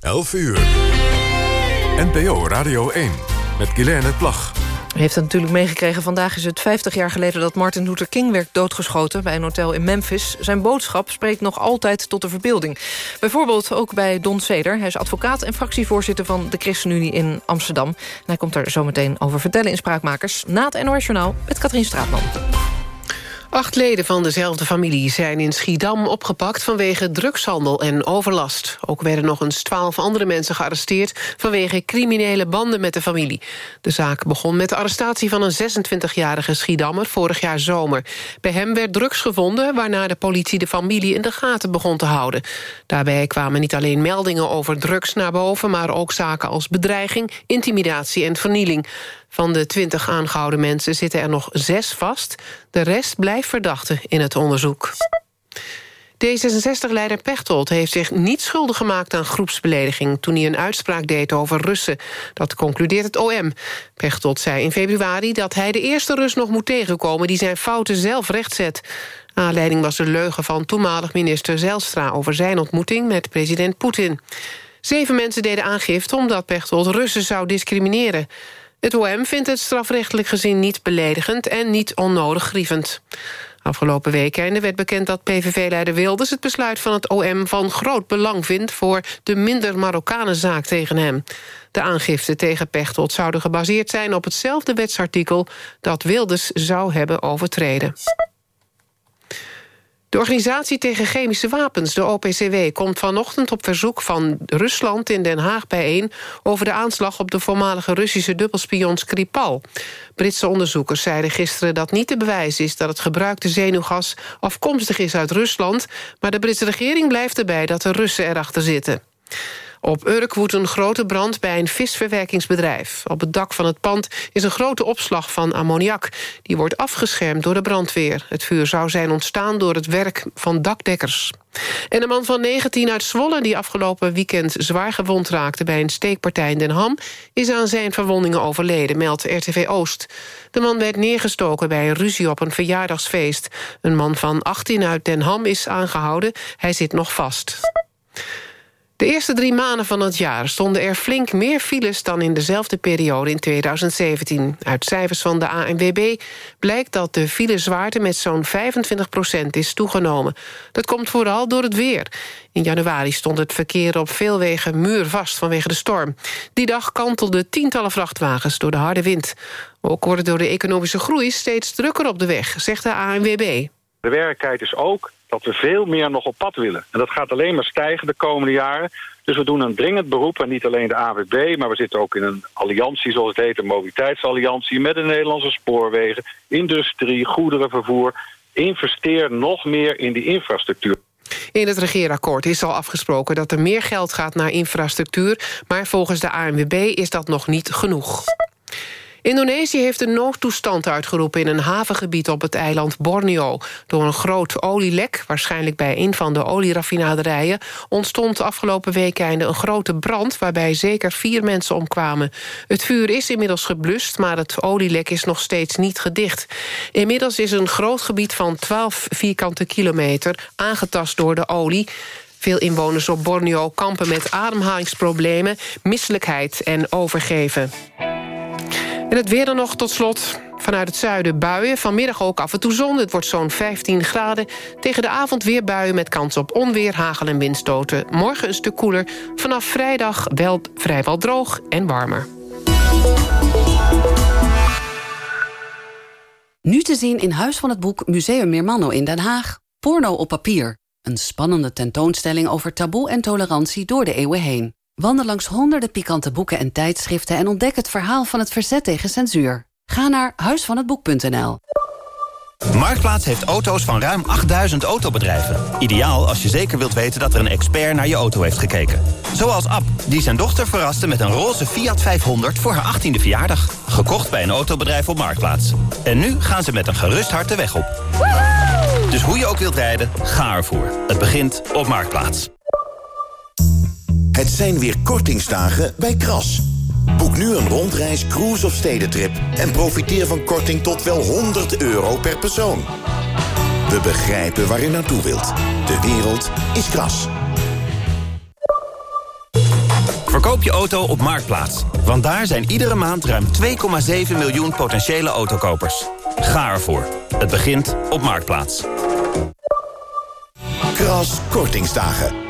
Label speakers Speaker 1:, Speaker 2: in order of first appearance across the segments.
Speaker 1: 11 uur. NPO Radio 1 met Guilaine Plag.
Speaker 2: U heeft het natuurlijk meegekregen. Vandaag is het 50 jaar geleden dat Martin Luther King werd doodgeschoten... bij een hotel in Memphis. Zijn boodschap spreekt nog altijd tot de verbeelding. Bijvoorbeeld ook bij Don Seder. Hij is advocaat en fractievoorzitter van de ChristenUnie in Amsterdam. Hij komt er zo meteen over vertellen in Spraakmakers... na het NOS Journaal met Katrien Straatman.
Speaker 3: Acht leden van dezelfde familie zijn in Schiedam opgepakt... vanwege drugshandel en overlast. Ook werden nog eens twaalf andere mensen gearresteerd... vanwege criminele banden met de familie. De zaak begon met de arrestatie van een 26-jarige Schiedammer... vorig jaar zomer. Bij hem werd drugs gevonden... waarna de politie de familie in de gaten begon te houden. Daarbij kwamen niet alleen meldingen over drugs naar boven... maar ook zaken als bedreiging, intimidatie en vernieling. Van de twintig aangehouden mensen zitten er nog zes vast. De rest blijft verdachte in het onderzoek. D66-leider Pechtold heeft zich niet schuldig gemaakt aan groepsbelediging... toen hij een uitspraak deed over Russen. Dat concludeert het OM. Pechtold zei in februari dat hij de eerste Rus nog moet tegenkomen... die zijn fouten zelf rechtzet. Aanleiding was de leugen van toenmalig minister Zelstra... over zijn ontmoeting met president Poetin. Zeven mensen deden aangifte omdat Pechtold Russen zou discrimineren. Het OM vindt het strafrechtelijk gezien niet beledigend... en niet onnodig grievend. Afgelopen weekende werd bekend dat PVV-leider Wilders... het besluit van het OM van groot belang vindt... voor de minder Marokkanen zaak tegen hem. De aangifte tegen Pechtold zouden gebaseerd zijn op hetzelfde wetsartikel... dat Wilders zou hebben overtreden. De Organisatie tegen Chemische Wapens, de OPCW... komt vanochtend op verzoek van Rusland in Den Haag bijeen... over de aanslag op de voormalige Russische dubbelspion Skripal. Britse onderzoekers zeiden gisteren dat niet te bewijzen is... dat het gebruikte zenuwgas afkomstig is uit Rusland... maar de Britse regering blijft erbij dat de Russen erachter zitten. Op Urk woedt een grote brand bij een visverwerkingsbedrijf. Op het dak van het pand is een grote opslag van ammoniak. Die wordt afgeschermd door de brandweer. Het vuur zou zijn ontstaan door het werk van dakdekkers. En een man van 19 uit Zwolle die afgelopen weekend zwaar gewond raakte... bij een steekpartij in Den Ham, is aan zijn verwondingen overleden, meldt RTV Oost. De man werd neergestoken bij een ruzie op een verjaardagsfeest. Een man van 18 uit Den Ham is aangehouden. Hij zit nog vast. De eerste drie maanden van het jaar stonden er flink meer files... dan in dezelfde periode in 2017. Uit cijfers van de ANWB blijkt dat de filezwaarte... met zo'n 25% is toegenomen. Dat komt vooral door het weer. In januari stond het verkeer op veel wegen muurvast vanwege de storm. Die dag kantelden tientallen vrachtwagens door de harde wind. Ook wordt het door de economische groei steeds drukker op de weg, zegt de ANWB.
Speaker 4: De werkelijkheid is ook dat we veel meer nog op pad willen. En dat gaat alleen maar stijgen de komende jaren. Dus we doen een dringend beroep, en niet alleen de AWB... maar we zitten ook in een alliantie, zoals het heet... een mobiliteitsalliantie met de Nederlandse spoorwegen... industrie, goederenvervoer. Investeer nog meer in die infrastructuur.
Speaker 3: In het regeerakkoord is al afgesproken dat er meer geld gaat naar infrastructuur... maar volgens de ANWB is dat nog niet genoeg. Indonesië heeft een noodtoestand uitgeroepen in een havengebied op het eiland Borneo. Door een groot olielek, waarschijnlijk bij een van de olieraffinaderijen... ontstond afgelopen weekende een grote brand... waarbij zeker vier mensen omkwamen. Het vuur is inmiddels geblust, maar het olielek is nog steeds niet gedicht. Inmiddels is een groot gebied van 12 vierkante kilometer aangetast door de olie... Veel inwoners op Borneo kampen met ademhalingsproblemen, misselijkheid en overgeven. En het weer dan nog tot slot. Vanuit het zuiden buien, vanmiddag ook af en toe zon. Het wordt zo'n 15 graden. Tegen de avond weer buien met kans op onweer, hagel en windstoten. Morgen een stuk koeler. Vanaf vrijdag wel vrijwel droog en warmer.
Speaker 5: Nu te zien in Huis van het Boek Museum Meermanno in Den Haag. Porno op papier. Een spannende tentoonstelling over taboe en tolerantie door de eeuwen heen. Wandel langs honderden pikante boeken en tijdschriften... en ontdek het verhaal van het verzet tegen censuur. Ga naar huisvanhetboek.nl.
Speaker 6: Marktplaats heeft auto's van ruim 8000 autobedrijven. Ideaal als je zeker wilt weten dat er een expert naar je auto heeft gekeken. Zoals Ab, die zijn dochter verraste met een roze Fiat 500 voor haar 18e verjaardag. Gekocht bij een autobedrijf op Marktplaats. En nu gaan ze met een gerust hart de weg op. Dus hoe je ook wilt rijden, ga ervoor. Het begint op Marktplaats.
Speaker 7: Het zijn weer kortingsdagen bij Kras. Boek nu een rondreis, cruise of stedentrip... en profiteer van korting tot wel 100 euro per persoon. We begrijpen waar u naartoe wilt. De wereld is Kras.
Speaker 6: Verkoop je auto op Marktplaats. Want daar zijn iedere maand ruim 2,7 miljoen potentiële autokopers. Ga ervoor. Het begint op Marktplaats.
Speaker 7: Kras Kortingsdagen.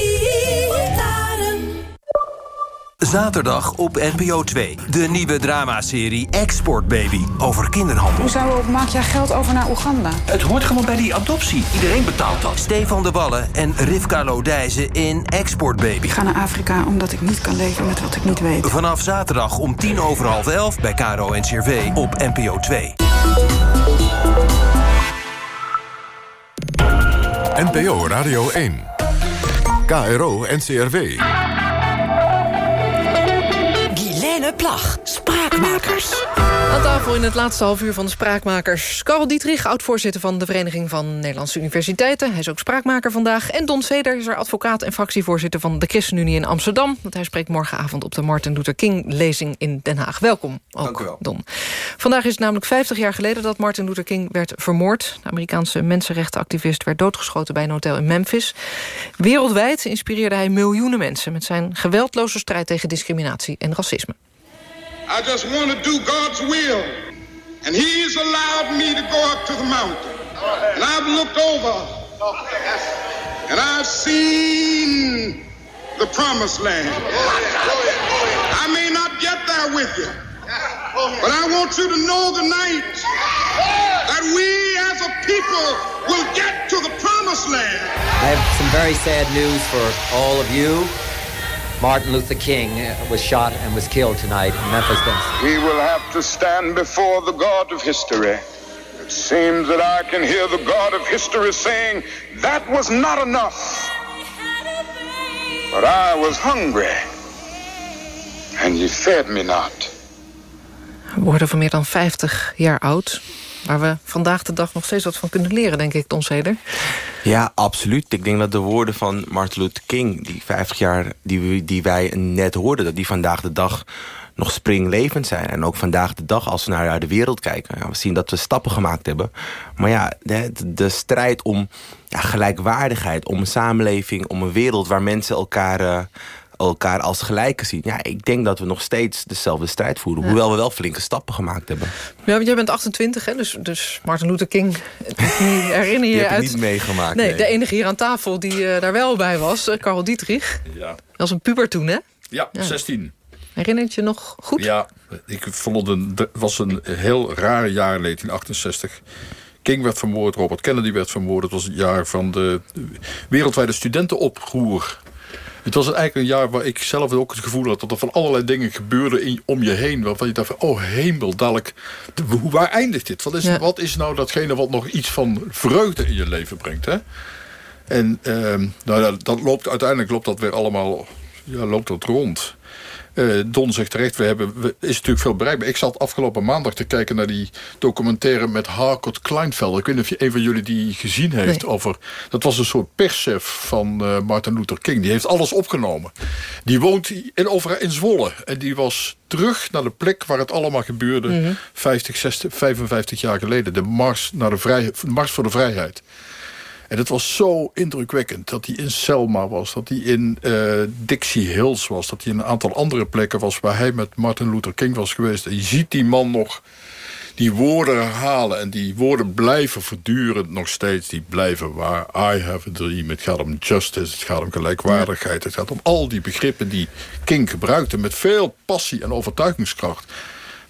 Speaker 8: Zaterdag op NPO 2. De nieuwe dramaserie Export Baby over kinderhandel.
Speaker 9: Hoezo maak jij geld over naar Oeganda?
Speaker 8: Het hoort gewoon bij die adoptie. Iedereen betaalt dat. Stefan de Wallen en Rivka Lodijzen in Export Baby.
Speaker 9: Ik ga naar Afrika omdat ik niet kan leven met wat ik niet weet.
Speaker 8: Vanaf zaterdag om tien over half elf bij Caro en CRV op NPO 2.
Speaker 1: NPO Radio 1. KRO NCRW.
Speaker 10: Plag, Spraakmakers.
Speaker 2: Aan tafel in het laatste half uur van de Spraakmakers. Karel Dietrich, oud-voorzitter van de Vereniging van Nederlandse Universiteiten. Hij is ook spraakmaker vandaag. En Don Seder is er advocaat en fractievoorzitter van de ChristenUnie in Amsterdam. Want hij spreekt morgenavond op de Martin Luther King-lezing in Den Haag. Welkom ook, Dank u wel. Don. Vandaag is het namelijk 50 jaar geleden dat Martin Luther King werd vermoord. De Amerikaanse mensenrechtenactivist werd doodgeschoten bij een hotel in Memphis. Wereldwijd inspireerde hij miljoenen mensen... met zijn geweldloze strijd tegen discriminatie en racisme.
Speaker 11: I just want to do God's will. And He's allowed me to go up to the mountain. And I've looked over. And I've seen the promised land. I may not get there with you. But I want you to know tonight that we as a people will get to the promised land.
Speaker 12: I have some very sad news for all of you. Martin Luther King was shot and was killed tonight in Memphis, Tennessee.
Speaker 11: We will have to stand before the God of history. It seems that I can hear the God of history saying, That was not enough. But I was hungry, and you fed me not.
Speaker 2: Woorden van meer dan 50 jaar oud. Waar we vandaag de dag nog steeds wat van kunnen leren, denk ik, Don Seder.
Speaker 13: Ja, absoluut. Ik denk dat de woorden van Martin Luther King... die 50 jaar die, die wij net hoorden... dat die vandaag de dag nog springlevend zijn. En ook vandaag de dag als we naar de wereld kijken. Ja, we zien dat we stappen gemaakt hebben. Maar ja, de, de strijd om ja, gelijkwaardigheid... om een samenleving, om een wereld waar mensen elkaar... Uh, elkaar als gelijken zien. Ja, ik denk dat we nog steeds dezelfde strijd voeren. Hoewel we wel flinke stappen gemaakt hebben.
Speaker 2: Ja, want jij bent 28, hè? Dus, dus Martin Luther King herinner je,
Speaker 13: je
Speaker 2: uit...
Speaker 13: niet meegemaakt.
Speaker 2: Nee, de enige hier aan tafel die uh, daar wel bij was, uh, Karel Dietrich. Ja. Dat was een puber toen, hè?
Speaker 14: Ja, ja. 16.
Speaker 2: Herinnert je nog goed?
Speaker 14: Ja, ik vond een, het was een heel raar jaar 1968. King werd vermoord, Robert Kennedy werd vermoord. Het was het jaar van de wereldwijde studentenoproer. Het was eigenlijk een jaar waar ik zelf ook het gevoel had... dat er van allerlei dingen gebeurden in, om je heen... waarvan je dacht van, oh hemel, dadelijk... waar eindigt dit? Wat is, ja. wat is nou datgene wat nog iets van vreugde in je leven brengt? Hè? En uh, nou, dat loopt, uiteindelijk loopt dat weer allemaal ja, loopt dat rond. Uh, Don zegt terecht, we hebben, we, is natuurlijk veel bereikbaar. Ik zat afgelopen maandag te kijken naar die documentaire met Harcourt Kleinveld. Ik weet niet of je een van jullie die gezien heeft. Nee. Over, dat was een soort perschef van uh, Martin Luther King. Die heeft alles opgenomen. Die woont in, over, in Zwolle. En die was terug naar de plek waar het allemaal gebeurde. Mm -hmm. 50, 60, 55 jaar geleden. De mars, naar de vrij, mars voor de vrijheid. En het was zo indrukwekkend dat hij in Selma was. Dat hij in uh, Dixie Hills was. Dat hij in een aantal andere plekken was... waar hij met Martin Luther King was geweest. En je ziet die man nog die woorden herhalen. En die woorden blijven voortdurend nog steeds. Die blijven waar. I have a dream. Het gaat om justice. Het gaat om gelijkwaardigheid. Het gaat om al die begrippen die King gebruikte... met veel passie en overtuigingskracht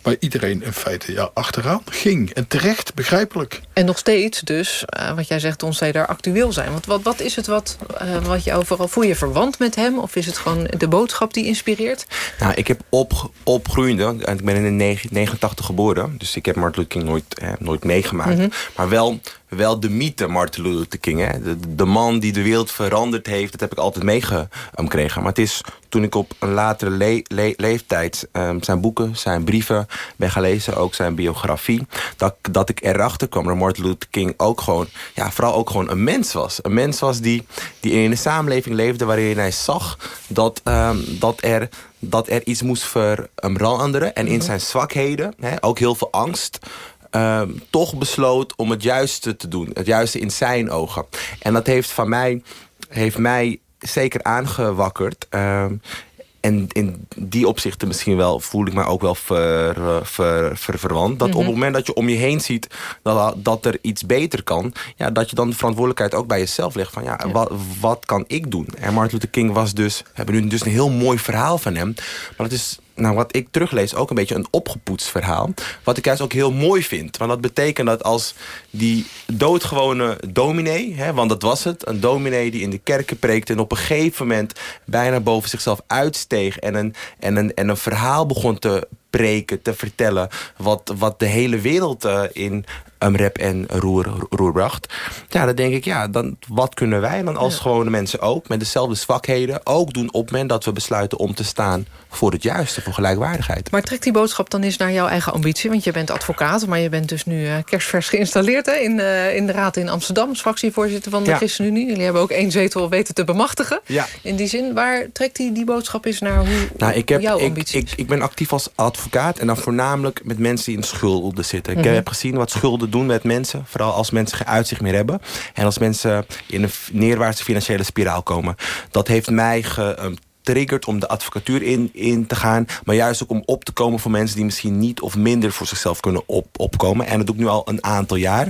Speaker 14: waar iedereen in feite ja, achteraan ging. En terecht, begrijpelijk.
Speaker 2: En nog steeds dus, uh, wat jij zegt, ons daar actueel zijn. Want wat, wat is het wat, uh, wat je overal... Voel je verwant met hem? Of is het gewoon de boodschap die inspireert?
Speaker 13: Nou, ik heb op, opgroeiende... Ik ben in 89 geboren. Dus ik heb Martin Luther King nooit, eh, nooit meegemaakt. Mm -hmm. Maar wel wel de mythe Martin Luther King. Hè? De, de, man die de wereld veranderd heeft, dat heb ik altijd meegekregen. Maar het is toen ik op een latere le le leeftijd um, zijn boeken, zijn brieven ben gaan lezen, ook zijn biografie, dat, dat ik erachter kwam dat Martin Luther King ook gewoon, ja, vooral ook gewoon een mens was. Een mens was die, die in een samenleving leefde waarin hij zag dat, um, dat er dat er iets moest veranderen. En in mhm. zijn zwakheden, hè, ook heel veel angst... Um, toch besloot om het juiste te doen. Het juiste in zijn ogen. En dat heeft van mij, heeft mij zeker aangewakkerd. Um, en in die opzichten misschien wel voel ik me ook wel ver, eh, ver, ver, verwant. Dat op het mhm. moment dat je om je heen ziet dat, dat er iets beter kan... Ja, dat je dan de verantwoordelijkheid ook bij jezelf legt. Van ja, Wat, wat kan ik doen? En Martin Luther King was dus... We hebben nu dus een heel mooi verhaal van hem. Maar het is nou, wat ik teruglees, ook een beetje een opgepoetst verhaal. Wat ik juist ook heel mooi vind. Want dat betekent dat als die doodgewone dominee... Hè, want dat was het, een dominee die in de kerken preekte... en op een gegeven moment bijna boven zichzelf uitsteeg... en een, en een, en een verhaal begon te preken, te vertellen... wat, wat de hele wereld uh, in um, rep en roer, roer bracht. Ja, dan denk ik, ja, dan, wat kunnen wij dan als gewone mensen ook... met dezelfde zwakheden ook doen op het moment dat we besluiten om te staan... voor het juiste, voor gelijkwaardigheid.
Speaker 2: Maar trekt die boodschap dan eens naar jouw eigen ambitie? Want je bent advocaat, maar je bent dus nu uh, kerstvers geïnstalleerd... Hè, in, uh, in de Raad in Amsterdam, als fractievoorzitter van de ja. ChristenUnie. Jullie hebben ook één zetel weten te bemachtigen. Ja. In die zin, waar trekt die, die boodschap eens naar hoe, nou, ik heb, jouw ambitie
Speaker 13: ik, ik, ik ben actief als advocaat en dan voornamelijk met mensen die in schulden zitten. Ik mm -hmm. heb gezien wat schulden doen met mensen. Vooral als mensen geen uitzicht meer hebben. En als mensen in een neerwaartse financiële spiraal komen. Dat heeft mij getriggerd om de advocatuur in, in te gaan. Maar juist ook om op te komen voor mensen die misschien niet of minder voor zichzelf kunnen op, opkomen. En dat doe ik nu al een aantal jaar.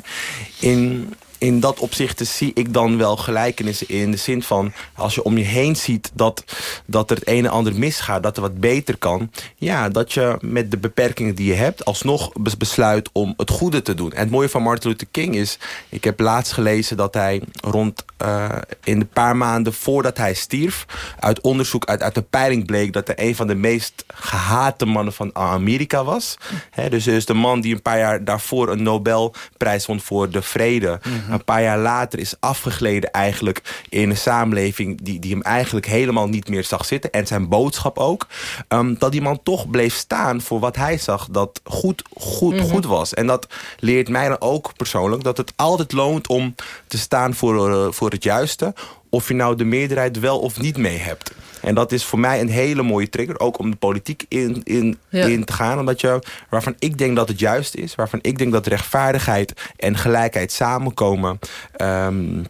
Speaker 13: In in dat opzicht zie ik dan wel gelijkenissen in de zin van... als je om je heen ziet dat, dat er het een en ander misgaat... dat er wat beter kan... ja, dat je met de beperkingen die je hebt... alsnog besluit om het goede te doen. En het mooie van Martin Luther King is... ik heb laatst gelezen dat hij rond uh, in de paar maanden voordat hij stierf... uit onderzoek, uit, uit de peiling bleek... dat hij een van de meest gehate mannen van Amerika was. He, dus, dus de man die een paar jaar daarvoor een Nobelprijs won voor de vrede... Een paar jaar later is afgegleden eigenlijk in een samenleving die, die hem eigenlijk helemaal niet meer zag zitten. En zijn boodschap ook. Um, dat die man toch bleef staan voor wat hij zag dat goed, goed, mhm. goed was. En dat leert mij dan ook persoonlijk dat het altijd loont om te staan voor, uh, voor het juiste. Of je nou de meerderheid wel of niet mee hebt. En dat is voor mij een hele mooie trigger. Ook om de politiek in, in, in te gaan. Omdat je, waarvan ik denk dat het juist is. Waarvan ik denk dat rechtvaardigheid en gelijkheid samenkomen... Um,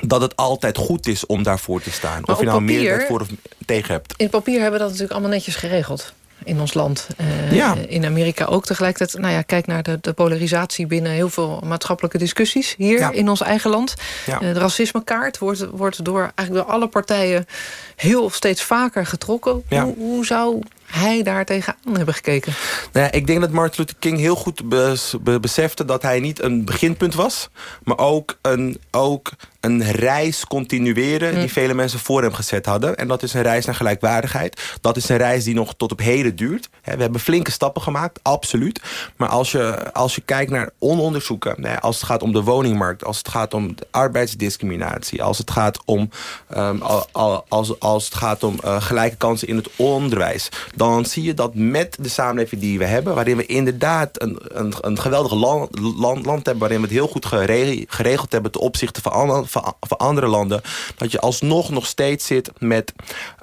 Speaker 13: dat het altijd goed is om daarvoor te staan.
Speaker 2: Maar
Speaker 13: of je nou
Speaker 2: papier,
Speaker 13: meer voor of tegen hebt.
Speaker 2: In papier hebben we dat natuurlijk allemaal netjes geregeld in ons land. Uh, ja. In Amerika ook tegelijkertijd. Nou ja, kijk naar de, de polarisatie binnen heel veel maatschappelijke discussies. Hier ja. in ons eigen land. Ja. Uh, de racismekaart wordt, wordt door eigenlijk door alle partijen heel steeds vaker getrokken. Hoe, hoe zou hij daar tegenaan hebben gekeken?
Speaker 13: Nou ja, ik denk dat Martin Luther King heel goed bes, be, besefte... dat hij niet een beginpunt was, maar ook een, ook een reis continueren... die hm. vele mensen voor hem gezet hadden. En dat is een reis naar gelijkwaardigheid. Dat is een reis die nog tot op heden duurt. We hebben flinke stappen gemaakt, absoluut. Maar als je, als je kijkt naar ononderzoeken... als het gaat om de woningmarkt, als het gaat om de arbeidsdiscriminatie... als het gaat om, um, als, als het gaat om uh, gelijke kansen in het onderwijs dan zie je dat met de samenleving die we hebben... waarin we inderdaad een, een, een geweldig land, land, land, hebben... waarin we het heel goed geregeld, hebben ten opzichte van, andere, van, van, andere landen... dat je alsnog nog steeds zit met,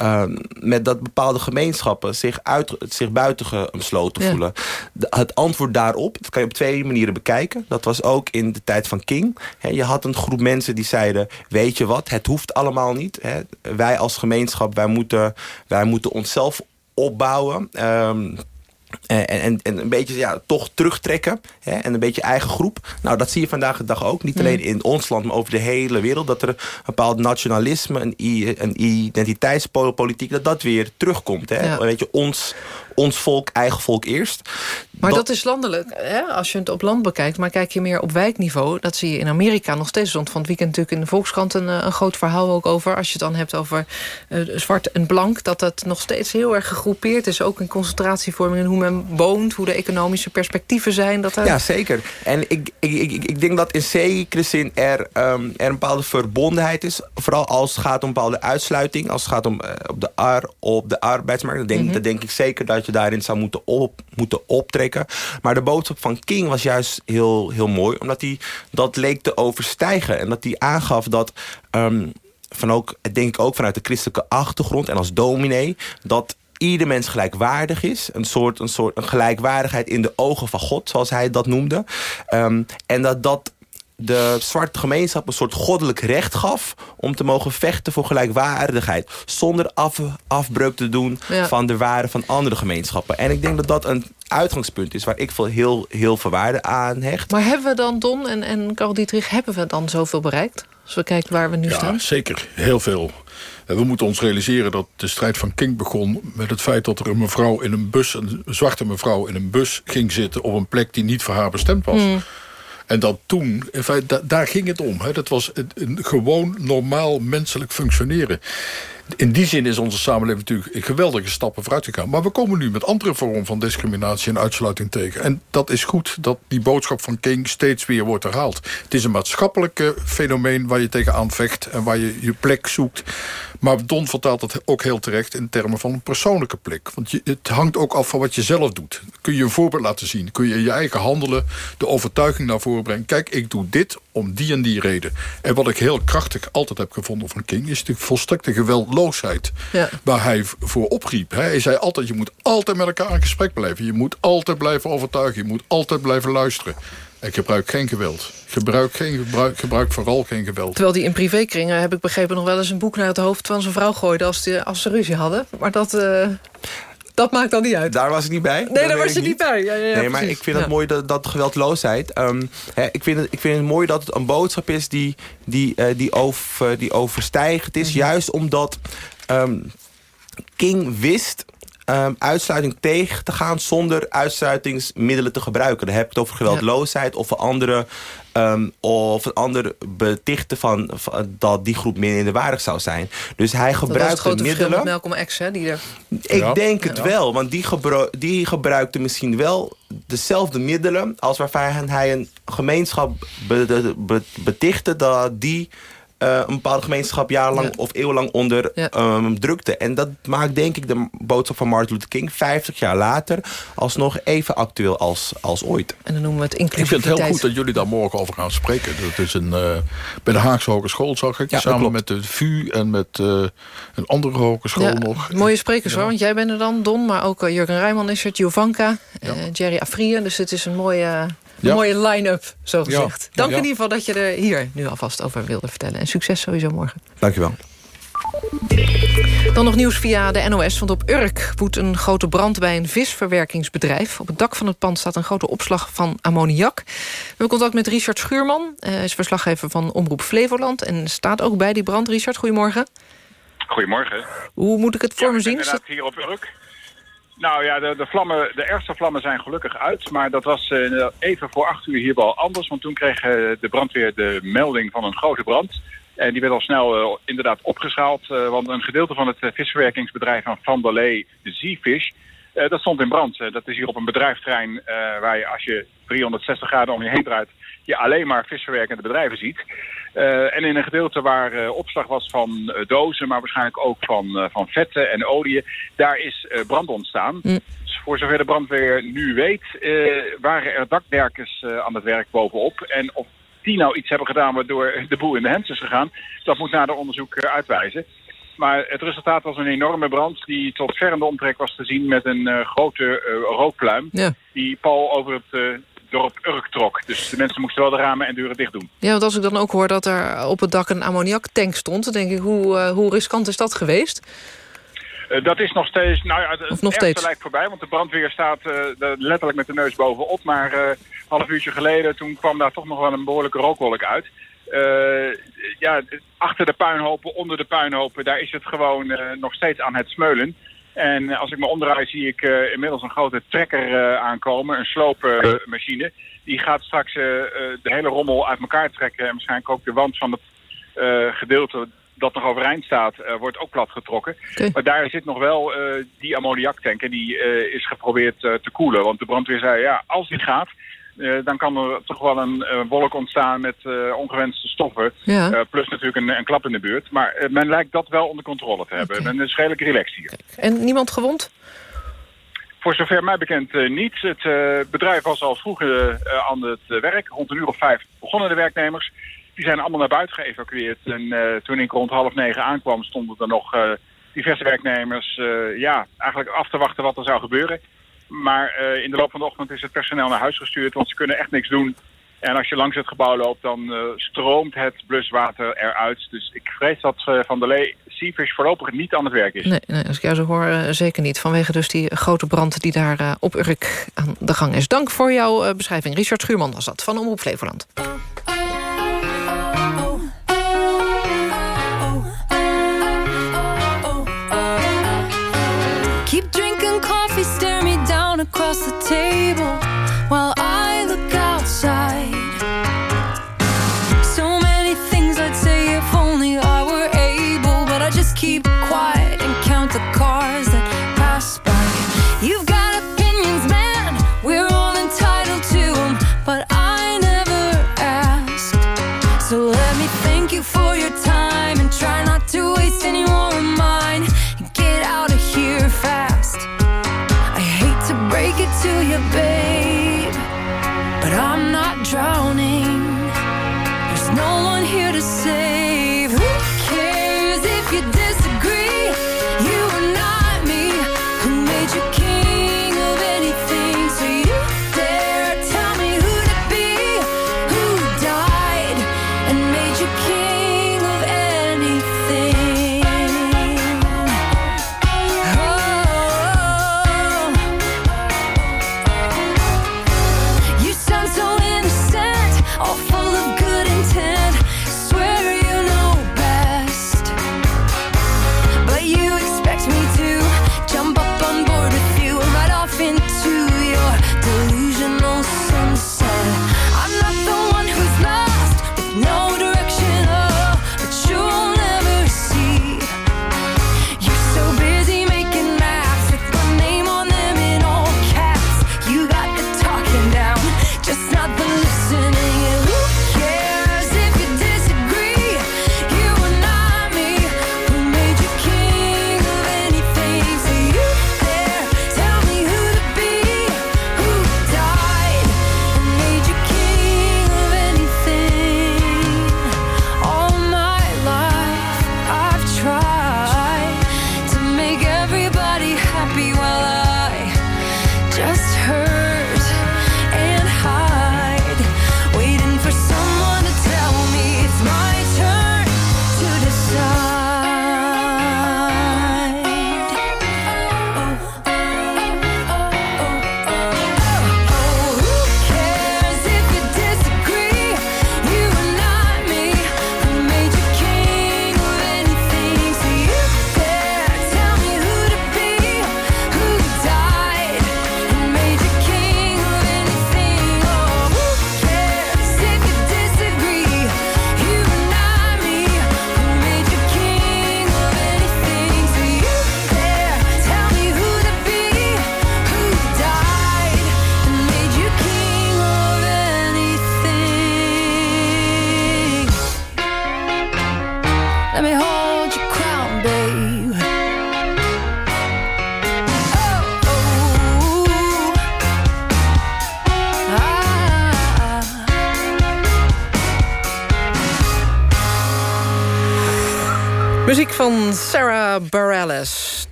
Speaker 13: uh, met dat bepaalde gemeenschappen... zich, uit, zich buitengesloten ja. voelen. De, het antwoord daarop, dat kan je op twee manieren bekijken. Dat was ook in de tijd van King. He, je had een groep mensen die zeiden... weet je wat, het hoeft allemaal niet. He. Wij als gemeenschap, wij moeten, wij moeten onszelf opbouwen. Um, en, en, en, een beetje ja, toch terugtrekken. Hè, en een beetje eigen groep. Nou, dat zie je vandaag de dag ook. Niet mm. alleen in ons land, maar over de hele wereld. Dat er een bepaald nationalisme, een, een identiteitspolitiek... dat dat weer terugkomt. Hè. Ja. Een beetje ons, ons volk, eigen volk eerst.
Speaker 2: Maar dat, is landelijk, hè? als je het op land bekijkt. Maar kijk je meer op wijkniveau, dat zie je in Amerika nog steeds. stond van het weekend natuurlijk in de Volkskrant een, een groot verhaal ook over. Als je het dan hebt over zwart en blank... dat dat nog steeds heel erg gegroepeerd is. Ook in concentratievorming en hoe men woont... hoe de economische perspectieven zijn. Dat
Speaker 13: Ja, zeker. En ik, ik, ik, ik denk dat in zekere zin er, um, er een bepaalde verbondenheid is. Vooral als het gaat om bepaalde uitsluiting. Als het gaat om uh, op, de ar, op de arbeidsmarkt. Dan denk, mm -hmm. denk ik zeker dat daarin zou moeten, op, moeten optrekken. Maar de boodschap van King was juist heel, heel mooi. Omdat hij dat leek te overstijgen. En dat hij aangaf dat... Um, van ook, denk ik ook vanuit de christelijke achtergrond en als dominee... dat ieder mens gelijkwaardig is. Een soort, een soort een gelijkwaardigheid in de ogen van God, zoals hij dat noemde. Um, en dat dat de zwarte gemeenschap een soort goddelijk recht gaf... om te mogen vechten voor gelijkwaardigheid. Zonder af, afbreuk te doen ja. van de waarde van andere gemeenschappen. En ik denk dat dat een uitgangspunt is... waar ik veel heel, heel veel waarde aan hecht.
Speaker 2: Maar hebben we dan, Don en, en Carl Dietrich... hebben we dan zoveel bereikt? Als we kijken waar we nu
Speaker 14: ja,
Speaker 2: staan.
Speaker 14: zeker. Heel veel. We moeten ons realiseren dat de strijd van King begon... met het feit dat er een mevrouw in een bus... een zwarte mevrouw in een bus ging zitten... op een plek die niet voor haar bestemd was.
Speaker 2: Hmm.
Speaker 14: En dat toen, in feite, da daar ging het om. Hè. Dat was een, gewoon normaal menselijk functioneren. In die zin is onze samenleving natuurlijk geweldige stappen vooruit gegaan. Maar we komen nu met andere vormen van discriminatie en uitsluiting tegen. En dat is goed dat die boodschap van King steeds weer wordt herhaald. Het is een maatschappelijk fenomeen waar je tegenaan vecht en waar je je plek zoekt. Maar Don vertaalt het ook heel terecht in termen van een persoonlijke plek. Want je, het hangt ook af van wat je zelf doet. Kun je een voorbeeld laten zien? Kun je in je eigen handelen de overtuiging naar voren brengen? Kijk, ik doe dit om die en die reden. En wat ik heel krachtig altijd heb gevonden van King... is de volstrekte geweldloosheid
Speaker 2: ja.
Speaker 14: waar hij voor opriep. Hij zei altijd, je moet altijd met elkaar in gesprek blijven. Je moet altijd blijven overtuigen. Je moet altijd blijven luisteren. Ik gebruik geen geweld. Gebruik, geen, gebruik, gebruik vooral geen geweld.
Speaker 2: Terwijl die in privékringen, heb ik begrepen... nog wel eens een boek naar het hoofd van zijn vrouw gooide... als, die, als ze ruzie hadden. Maar dat... Uh... Dat maakt dan niet uit.
Speaker 13: Daar was ik niet bij.
Speaker 2: Nee, daar was je niet bij. Ja, ja,
Speaker 13: nee,
Speaker 2: precies.
Speaker 13: maar ik vind het mooi dat, dat geweldloosheid... Um, hè, ik, vind het, ik vind het mooi dat het een boodschap is die, die, uh, die, over, die overstijgend is. Mm -hmm. Juist omdat um, King wist... Um, uitsluiting tegen te gaan zonder uitsluitingsmiddelen te gebruiken. Dan heb ik het over geweldloosheid ja. of een andere, um, of een ander betichten van, van, dat die groep meer in de waardig zou zijn. Dus hij gebruikte
Speaker 2: dat
Speaker 13: middelen.
Speaker 2: Met Malcolm X, hè, die er...
Speaker 13: Ik ja. denk het ja. wel, want die, gebru die gebruikte misschien wel dezelfde middelen als waarvan hij een gemeenschap be betichtte dat die uh, een bepaalde gemeenschap jarenlang ja. of eeuwenlang onder ja. um, drukte. En dat maakt denk ik de boodschap van Martin Luther King 50 jaar later alsnog even actueel als, als ooit.
Speaker 2: En dan noemen we het inclusiviteit.
Speaker 14: Ik vind het heel goed dat jullie daar morgen over gaan spreken. Dat is een, uh, bij de Haagse Hogeschool zag ik, ja, samen met de VU en met uh, een andere hogeschool nog.
Speaker 2: Mooie sprekers hoor, want jij bent er dan, Don, maar ook Jurgen Rijman is er, Jovanka, Jerry Afrië. Dus het is een mooie... Ja. mooie line-up, zo gezegd. Ja. Dank ja. in ieder geval dat je er hier nu alvast over wilde vertellen. En succes sowieso morgen.
Speaker 13: Dankjewel.
Speaker 2: Dan nog nieuws via de NOS, want op Urk woedt een grote brand bij een visverwerkingsbedrijf. Op het dak van het pand staat een grote opslag van ammoniak. We hebben contact met Richard Schuurman, hij is verslaggever van Omroep Flevoland... en staat ook bij die brand. Richard, goedemorgen.
Speaker 15: Goedemorgen.
Speaker 2: Hoe moet ik het voor me zien?
Speaker 15: inderdaad hier op Urk. Nou ja, de, de, vlammen, de ergste vlammen zijn gelukkig uit. Maar dat was uh, even voor acht uur hier wel anders. Want toen kreeg uh, de brandweer de melding van een grote brand. En die werd al snel uh, inderdaad opgeschaald. want een gedeelte van het visverwerkingsbedrijf van Van der Lee, de dat stond in brand. dat is hier op een bedrijfterrein waar je als je 360 graden om je heen draait... je alleen maar visverwerkende bedrijven ziet. Uh, en in een gedeelte waar uh, opslag was van uh, dozen, maar waarschijnlijk ook van, van vetten en oliën, daar is brand ontstaan. Mm. Dus voor zover de brandweer nu weet, waren er dakwerkers aan het werk bovenop. En of die nou iets hebben gedaan waardoor de boel in de hens is gegaan, dat moet nader onderzoek uitwijzen. Maar het resultaat was een enorme brand die tot ver in de omtrek was te zien met een grote rookpluim.
Speaker 2: Ja.
Speaker 15: Die pal over het dorp Urk trok. Dus de mensen moesten wel de ramen en deuren dicht doen.
Speaker 2: Ja, want als ik dan ook hoor dat er op het dak een ammoniaktank stond... dan denk ik, hoe, uh, hoe riskant is dat geweest?
Speaker 15: Uh, dat is nog steeds... Nou ja, het
Speaker 2: of nog steeds?
Speaker 15: lijkt voorbij, want de brandweer staat uh, de, letterlijk met de neus bovenop. Maar een half uurtje geleden, toen kwam daar toch nog wel een behoorlijke rookwolk uit. ja, achter de puinhopen, onder de puinhopen, daar is het gewoon nog steeds aan het smeulen. En als ik me omdraai zie ik eh, inmiddels een grote trekker eh, aankomen, een sloopmachine. die gaat straks eh, eh, de hele rommel uit elkaar trekken en waarschijnlijk ook de wand van het eh, gedeelte dat nog overeind staat, eh, wordt ook platgetrokken. Maar daar zit nog wel eh, die ammoniaktank en die eh, is geprobeerd eh, te koelen. Want de brandweer zei, ja, als die gaat, eh, dan kan er toch wel een eh, wolk ontstaan met eh, ongewenste stoffen.
Speaker 2: Ja.
Speaker 15: Plus natuurlijk een, een klap in de buurt. Maar men lijkt dat wel onder controle te hebben. Men is redelijk relaxed hier.
Speaker 2: En niemand gewond?
Speaker 15: Voor zover mij bekend niet. Het bedrijf was al vroeg eh, aan het werk. Rond een uur of vijf begonnen de werknemers. Die zijn allemaal naar buiten geëvacueerd. En toen ik rond half negen aankwam, stonden er nog diverse werknemers ja, eigenlijk af te wachten wat er zou gebeuren. Maar eh, in de loop van de ochtend is het personeel naar huis gestuurd, want ze kunnen echt niks doen. En als je langs het gebouw loopt, dan eh, stroomt het bluswater eruit. Dus ik vrees dat eh, Van der Lee Seafish voorlopig niet aan het werk is.
Speaker 2: Nee, nee, als ik jou zo hoor, zeker niet. Vanwege dus die grote brand die daar op Urk aan de gang is. Dank voor jouw beschrijving. Richard Schuurman was dat, van Omroep Flevoland.
Speaker 16: Keep drinking coffee, stare me across the table while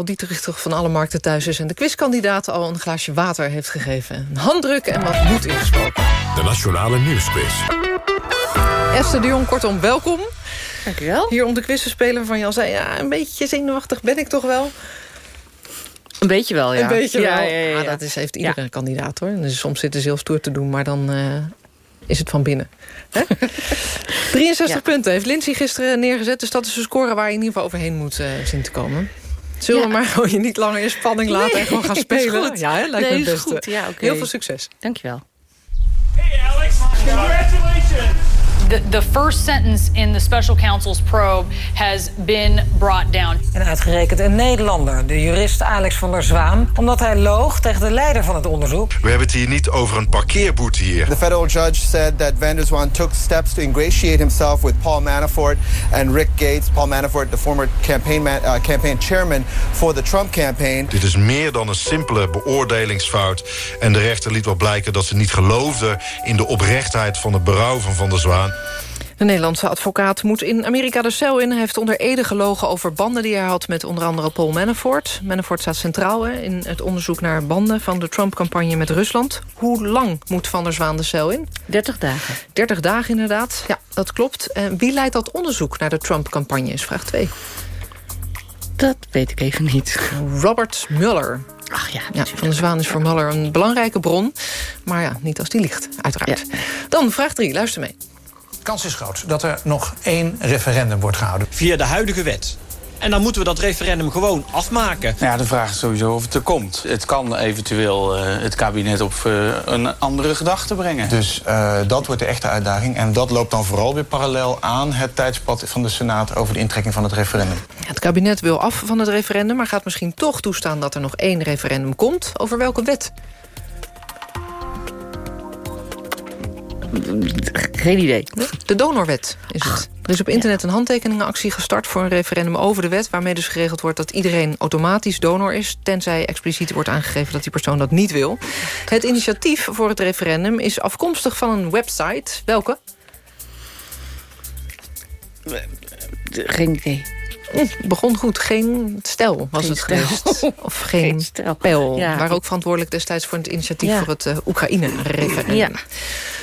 Speaker 2: Uh, Carol Dieterich toch van alle markten thuis is... en de quizkandidaat al een glaasje water heeft gegeven. Een handdruk en wat moed ingesproken.
Speaker 1: De Nationale Nieuwsquiz.
Speaker 2: Esther de Jong, kortom, welkom.
Speaker 17: Dank u wel.
Speaker 2: Hier om de quiz te spelen waarvan je al zei... ja, een beetje zenuwachtig ben ik toch wel.
Speaker 17: Een beetje wel, ja.
Speaker 2: Een beetje
Speaker 17: ja,
Speaker 2: wel.
Speaker 17: Ja, ja, ja.
Speaker 2: Ah, dat is, heeft iedere kandidaat, hoor. Dus soms zitten ze heel stoer te doen, maar dan eh, is het van binnen. Hè? 63 punten heeft Lindsay gisteren neergezet. Dus dat is een score waar je in ieder geval overheen moet eh, zien te komen. Zullen
Speaker 17: Ja.
Speaker 2: we maar gewoon je niet langer in spanning laten en gewoon gaan
Speaker 17: is
Speaker 2: spelen?
Speaker 17: goed.
Speaker 2: Ja, hè? lijkt
Speaker 17: Nee,
Speaker 2: me beste.
Speaker 17: goed. Ja, oké.
Speaker 2: Heel veel succes.
Speaker 17: Dankjewel.
Speaker 18: The, the first sentence in the special counsel's probe has been brought down.
Speaker 19: En uitgerekend een Nederlander, de jurist Alex van der Zwaan... omdat hij loog tegen de leider van het onderzoek.
Speaker 20: We hebben het hier niet over een parkeerboete hier.
Speaker 21: The federal judge said that Van der Zwaan took steps to ingratiate himself with Paul Manafort and Rick Gates. Paul Manafort, the former campaign, man, uh, campaign chairman for the Trump campaign.
Speaker 20: Dit is meer dan een simpele beoordelingsfout. En de rechter liet wel blijken dat ze niet geloofde... in de oprechtheid van het berouw van Van der Zwaan.
Speaker 2: De Nederlandse advocaat moet in Amerika de cel in. Hij heeft onder Ede gelogen over banden die hij had met onder andere Paul Manafort. Manafort staat centraal hè, in het onderzoek naar banden van de Trump-campagne met Rusland. Hoe lang moet Van der Zwaan de cel in?
Speaker 17: 30 dagen.
Speaker 2: 30 dagen inderdaad, ja, dat klopt. En wie leidt dat onderzoek naar de Trump-campagne is vraag 2.
Speaker 17: Dat weet ik even niet.
Speaker 2: Robert Mueller.
Speaker 17: Ach ja,
Speaker 2: ja Van der Zwaan is voor Mueller een belangrijke bron. Maar ja, niet als die ligt, uiteraard. Dan vraag 3, luister mee.
Speaker 22: De kans is groot dat er nog één referendum wordt gehouden.
Speaker 23: Via de huidige wet. En dan moeten we dat referendum gewoon afmaken.
Speaker 24: Ja, de vraag is sowieso of het er komt. Het kan eventueel eh, het kabinet op eh, een andere gedachte brengen.
Speaker 25: Dus eh, dat wordt de echte uitdaging. En dat loopt dan vooral weer parallel aan het tijdspad van de Senaat... over de intrekking van het referendum.
Speaker 2: Het kabinet wil af van het referendum... maar gaat misschien toch toestaan dat er nog één referendum komt. Over welke wet?
Speaker 17: Geen idee.
Speaker 2: De donorwet is het. Er is op internet een handtekeningenactie gestart voor een referendum over de wet... waarmee dus geregeld wordt dat iedereen automatisch donor is... tenzij expliciet wordt aangegeven dat die persoon dat niet wil. Het initiatief voor het referendum is afkomstig van een website. Welke?
Speaker 17: Geen idee.
Speaker 2: Hm, begon goed. Geen stel was
Speaker 17: Geen
Speaker 2: het
Speaker 17: stel.
Speaker 2: geweest. Of geen,
Speaker 17: stel.
Speaker 2: pijl.
Speaker 17: Ja.
Speaker 2: Waren ook verantwoordelijk destijds voor het initiatief...
Speaker 17: Ja.
Speaker 2: voor het eh, Oekraïne-referendum.
Speaker 17: Ja.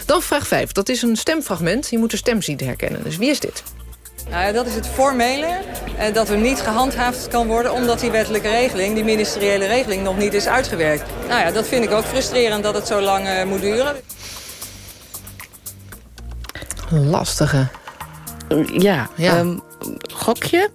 Speaker 2: Dan vraag 5. Dat is een stemfragment. Je moet de stemziet herkennen. Dus wie is dit?
Speaker 26: Nou ja, dat is het formele, eh, dat er niet gehandhaafd kan worden... omdat die wettelijke regeling, die ministeriële regeling, nog niet is uitgewerkt. Nou ja, dat vind ik ook frustrerend dat het zo lang eh, moet duren.
Speaker 2: Lastige.
Speaker 17: Ja,
Speaker 2: Ja.
Speaker 17: ehm, gokje?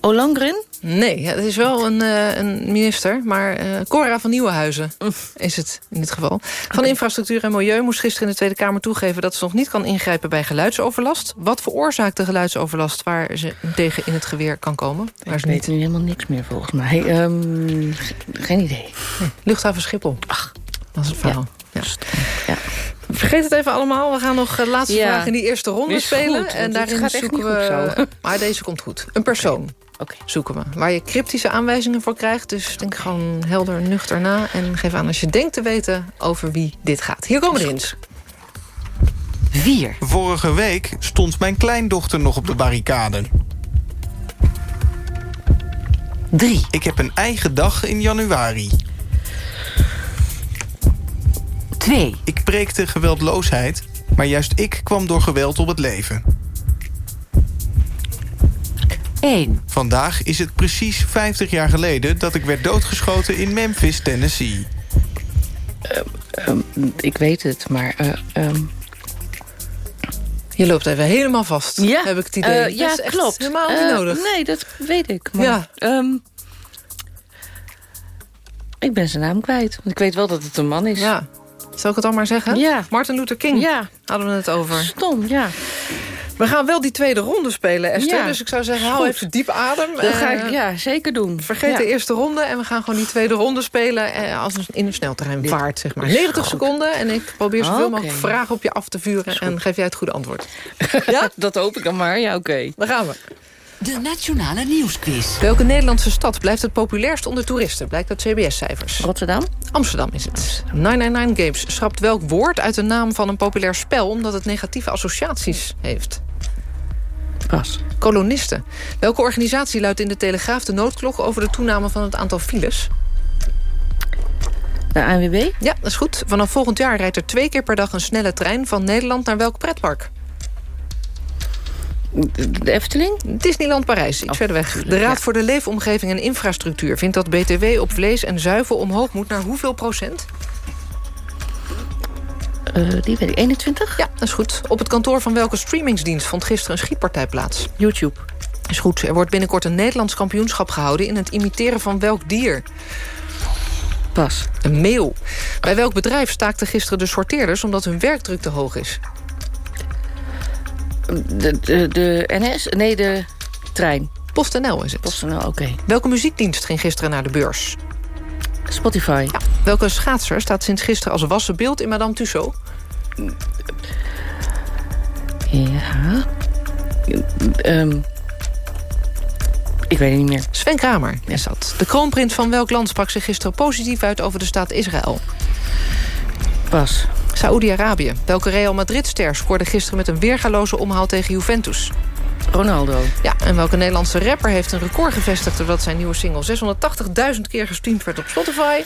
Speaker 17: Olangren?
Speaker 2: Nee, het is wel een, eh, een minister, maar eh, Cora van Nieuwenhuizen is het in dit geval. Van Infrastructuur en Milieu moest gisteren in de Tweede Kamer toegeven... dat ze nog niet kan ingrijpen bij geluidsoverlast. Wat veroorzaakt de geluidsoverlast waar ze tegen in het geweer kan komen? Waar ze niet...
Speaker 17: nu helemaal niks meer volgens mij. Ehm, ge- geen idee.
Speaker 2: Nee, luchthaven Schiphol. Ach, dat is het verhaal. Ja.
Speaker 17: Ja.
Speaker 2: Vergeet het even allemaal. We gaan nog de laatste
Speaker 17: Ja.
Speaker 2: vraag in die eerste ronde spelen.
Speaker 17: goed,
Speaker 2: en daarin
Speaker 17: gaat echt
Speaker 2: zoeken
Speaker 17: niet
Speaker 2: we... Maar deze komt goed. Een persoon zoeken we. Waar je cryptische aanwijzingen voor krijgt. Dus denk gewoon helder, nuchter na. En geef aan als je denkt te weten over wie dit gaat. Hier komen de hints.
Speaker 17: Vier.
Speaker 27: Vorige week stond mijn kleindochter nog op de barricade.
Speaker 17: Drie.
Speaker 27: Ik heb een eigen dag in januari.
Speaker 17: Twee.
Speaker 27: Ik preekte geweldloosheid, maar juist ik kwam door geweld op het leven.
Speaker 17: 1.
Speaker 27: Vandaag is het precies 50 jaar geleden dat ik werd doodgeschoten in Memphis, Tennessee.
Speaker 17: Ehm, ik weet het, maar... eh, ehm,
Speaker 2: Je loopt even helemaal vast,
Speaker 17: ja,
Speaker 2: heb ik het idee.
Speaker 17: eh,
Speaker 2: Dat
Speaker 17: ja,
Speaker 2: is echt
Speaker 17: klopt.
Speaker 2: helemaal niet
Speaker 17: Eh,
Speaker 2: nodig.
Speaker 17: Nee, dat weet ik. Maar,
Speaker 2: Ja.
Speaker 17: ehm, ik ben zijn naam kwijt. Want ik weet wel dat het een man is.
Speaker 2: Ja. Zal ik het dan maar zeggen?
Speaker 17: Ja.
Speaker 2: Martin Luther King
Speaker 17: Ja.
Speaker 2: hadden we het over.
Speaker 17: Stom, ja.
Speaker 2: We gaan wel die tweede ronde spelen, Esther.
Speaker 17: Ja.
Speaker 2: Dus ik zou zeggen, hou
Speaker 17: Goed.
Speaker 2: even diep adem.
Speaker 17: Dat ga ik
Speaker 2: Eh,
Speaker 17: ja, zeker doen.
Speaker 2: Vergeet
Speaker 17: Ja.
Speaker 2: de eerste ronde en we gaan gewoon die tweede ronde spelen... Eh, als een, in een snelterrein vaart, zeg maar.
Speaker 17: is
Speaker 2: 90
Speaker 17: goed.
Speaker 2: seconden en ik probeer zoveel mogelijk vragen op je af te vuren... en geef jij het goede antwoord.
Speaker 17: Ja? dat hoop ik dan maar. Ja, oké.
Speaker 2: Daar gaan we.
Speaker 5: De Nationale Nieuwsquiz.
Speaker 2: Welke Nederlandse stad blijft het populairst onder toeristen? Blijkt uit CBS-cijfers.
Speaker 17: Rotterdam?
Speaker 2: Amsterdam is het. 999 Games schrapt welk woord uit de naam van een populair spel... omdat het negatieve associaties heeft?
Speaker 17: Pas.
Speaker 2: Kolonisten. Welke organisatie luidt in de Telegraaf de noodklok... over de toename van het aantal files?
Speaker 17: De ANWB?
Speaker 2: Ja, dat is goed. Vanaf volgend jaar rijdt er twee keer per dag een snelle trein... van Nederland naar welk pretpark?
Speaker 17: De Efteling?
Speaker 2: Disneyland Parijs, iets verder weg. De Raad voor de Leefomgeving en Infrastructuur... vindt dat BTW op vlees en zuivel omhoog moet naar hoeveel procent?
Speaker 17: Eh, die weet ik. 21?
Speaker 2: Ja, dat is goed. Op het kantoor van welke streamingsdienst vond gisteren een schietpartij plaats?
Speaker 17: YouTube.
Speaker 2: Is goed, er wordt binnenkort een Nederlands kampioenschap gehouden... in het imiteren van welk dier?
Speaker 17: Pas.
Speaker 2: Een meeuw. Bij welk bedrijf staakten gisteren de sorteerders... omdat hun werkdruk te hoog is?
Speaker 17: De, de, de NS? Nee, de trein.
Speaker 2: PostNL is het.
Speaker 17: PostNL, oké.
Speaker 2: Welke muziekdienst ging gisteren naar de beurs?
Speaker 17: Spotify.
Speaker 2: Ja. Welke schaatser staat sinds gisteren als wassen beeld in Madame Tussauds?
Speaker 17: Ja. Ehm, ik weet het niet meer.
Speaker 2: Sven Kramer is dat. De kroonprins van welk land sprak zich gisteren positief uit over de staat Israël?
Speaker 17: Pas.
Speaker 2: Saoedi-Arabië. Welke Real Madrid-ster scoorde gisteren met een weergaloze omhaal tegen Juventus?
Speaker 17: Ronaldo.
Speaker 2: Ja, en welke Nederlandse rapper heeft een record gevestigd... doordat zijn nieuwe single 680.000 keer gestreamd werd op Spotify?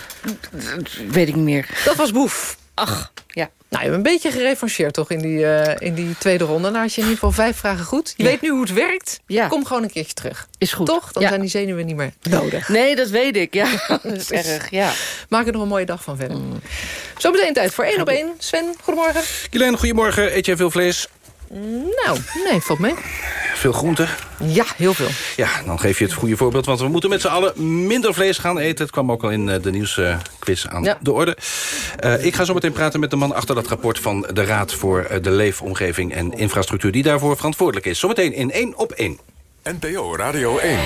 Speaker 17: Weet ik niet meer.
Speaker 2: Dat was Boef.
Speaker 17: Ach, ja.
Speaker 2: Nou, je hebt een beetje gerevancheerd toch in die, eh, in die tweede ronde. Nou had je in ieder geval vijf vragen goed. Je
Speaker 17: Ja.
Speaker 2: weet nu hoe het werkt.
Speaker 17: Ja.
Speaker 2: Kom gewoon een keertje terug.
Speaker 17: Is goed.
Speaker 2: Toch? Dan
Speaker 17: Ja.
Speaker 2: zijn die zenuwen niet meer nodig.
Speaker 17: Nee, dat weet ik. Ja, dat is erg. Ja.
Speaker 2: Maak er nog een mooie dag van verder. Zometeen tijd voor één op één. Sven, goedemorgen.
Speaker 28: Kielijn, goedemorgen. Eet jij veel vlees?
Speaker 2: Nou, nee, valt mee.
Speaker 28: Veel groenten?
Speaker 2: Ja, heel veel.
Speaker 28: Ja, dan geef je het goede voorbeeld. Want we moeten met z'n allen minder vlees gaan eten. Het kwam ook al in eh, de nieuwsquiz aan
Speaker 2: Ja.
Speaker 28: de orde. Eh, ik ga zo meteen praten met de man achter dat rapport van de Raad... voor eh, de Leefomgeving en Infrastructuur... die daarvoor verantwoordelijk is. Zometeen in één op één.
Speaker 29: NPO Radio 1.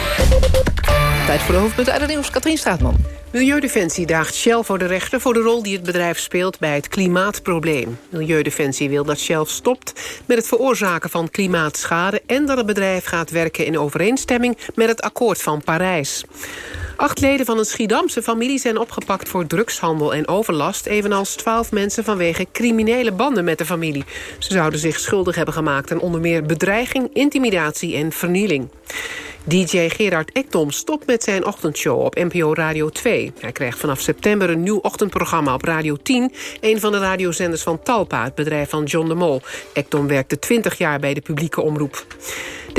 Speaker 2: Tijd voor de hoofdpunten uit het nieuws. Katrien Straatman.
Speaker 3: Milieudefensie daagt Shell voor de rechter voor de rol die het bedrijf speelt bij het klimaatprobleem. Milieudefensie wil dat Shell stopt met het veroorzaken van klimaatschade en dat het bedrijf gaat werken in overeenstemming met het akkoord van Parijs. Acht leden van een Schiedamse familie zijn opgepakt voor drugshandel en overlast... evenals twaalf mensen vanwege criminele banden met de familie. Ze zouden zich schuldig hebben gemaakt aan onder meer bedreiging, intimidatie en vernieling. DJ Gerard Ekdom stopt met zijn ochtendshow op NPO Radio 2. Hij krijgt vanaf september een nieuw ochtendprogramma op Radio 10... een van de radiozenders van Talpa, het bedrijf van John de Mol. Ekdom werkte 20 jaar bij de publieke omroep.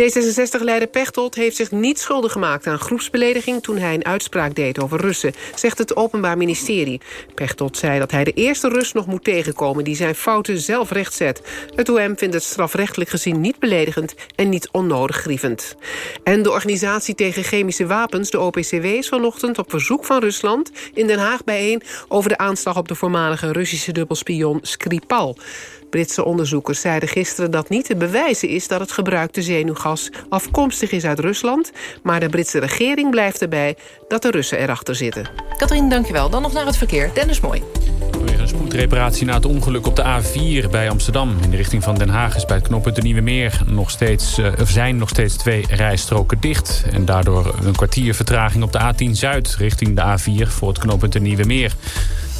Speaker 3: D66-leider Pechtold heeft zich niet schuldig gemaakt aan groepsbelediging... toen hij een uitspraak deed over Russen, zegt het Openbaar Ministerie. Pechtold zei dat hij de eerste Rus nog moet tegenkomen... die zijn fouten zelf rechtzet. Het OM vindt het strafrechtelijk gezien niet beledigend... en niet onnodig grievend. En de Organisatie tegen Chemische Wapens, de OPCW... is vanochtend op verzoek van Rusland in Den Haag bijeen... over de aanslag op de voormalige Russische dubbelspion Skripal. Britse onderzoekers zeiden gisteren dat niet te bewijzen is... dat het gebruikte zenuwgas afkomstig is uit Rusland... maar de Britse regering blijft erbij dat de Russen erachter zitten.
Speaker 2: Katrien, dankjewel. Dan nog naar het verkeer. Dennis Mooi.
Speaker 30: Vanwege een spoedreparatie na het ongeluk op de A4 bij Amsterdam. In de richting van Den Haag is bij het knooppunt de Nieuwe Meer nog steeds, eh, of zijn nog steeds twee rijstroken dicht. En daardoor een kwartier vertraging op de A10 Zuid richting de A4 voor het knooppunt de Nieuwe Meer.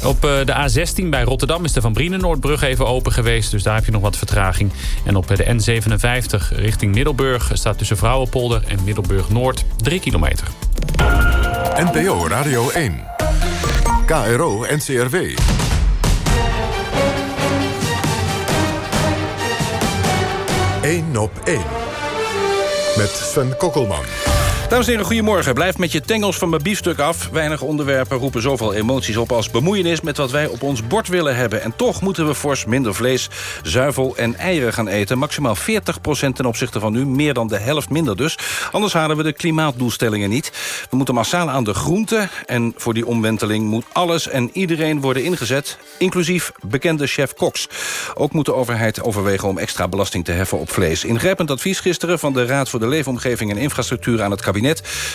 Speaker 30: Op eh, de A16 bij Rotterdam is de Van Brienenoordbrug even open geweest. Dus daar heb je nog wat vertraging. En op de N57 richting Middelburg staat tussen Vrouwenpolder en Middelburg Noord 3 kilometer.
Speaker 29: NPO Radio 1. KRO NCRW. Eén op één. Met Sven Kokkelman.
Speaker 28: Dames en heren, goedemorgen. Blijf met je tengels van mijn biefstuk af. Weinig onderwerpen roepen zoveel emoties op als bemoeienis... met wat wij op ons bord willen hebben. En toch moeten we fors minder vlees, zuivel en eieren gaan eten. Maximaal 40% ten opzichte van nu. Meer dan de helft minder dus. Anders halen we de klimaatdoelstellingen niet. We moeten massaal aan de groenten. En voor die omwenteling moet alles en iedereen worden ingezet. Inclusief bekende chef Cox. Ook moet de overheid overwegen om extra belasting te heffen op vlees. Ingrijpend advies gisteren van de Raad voor de Leefomgeving en Infrastructuur aan het kabinet.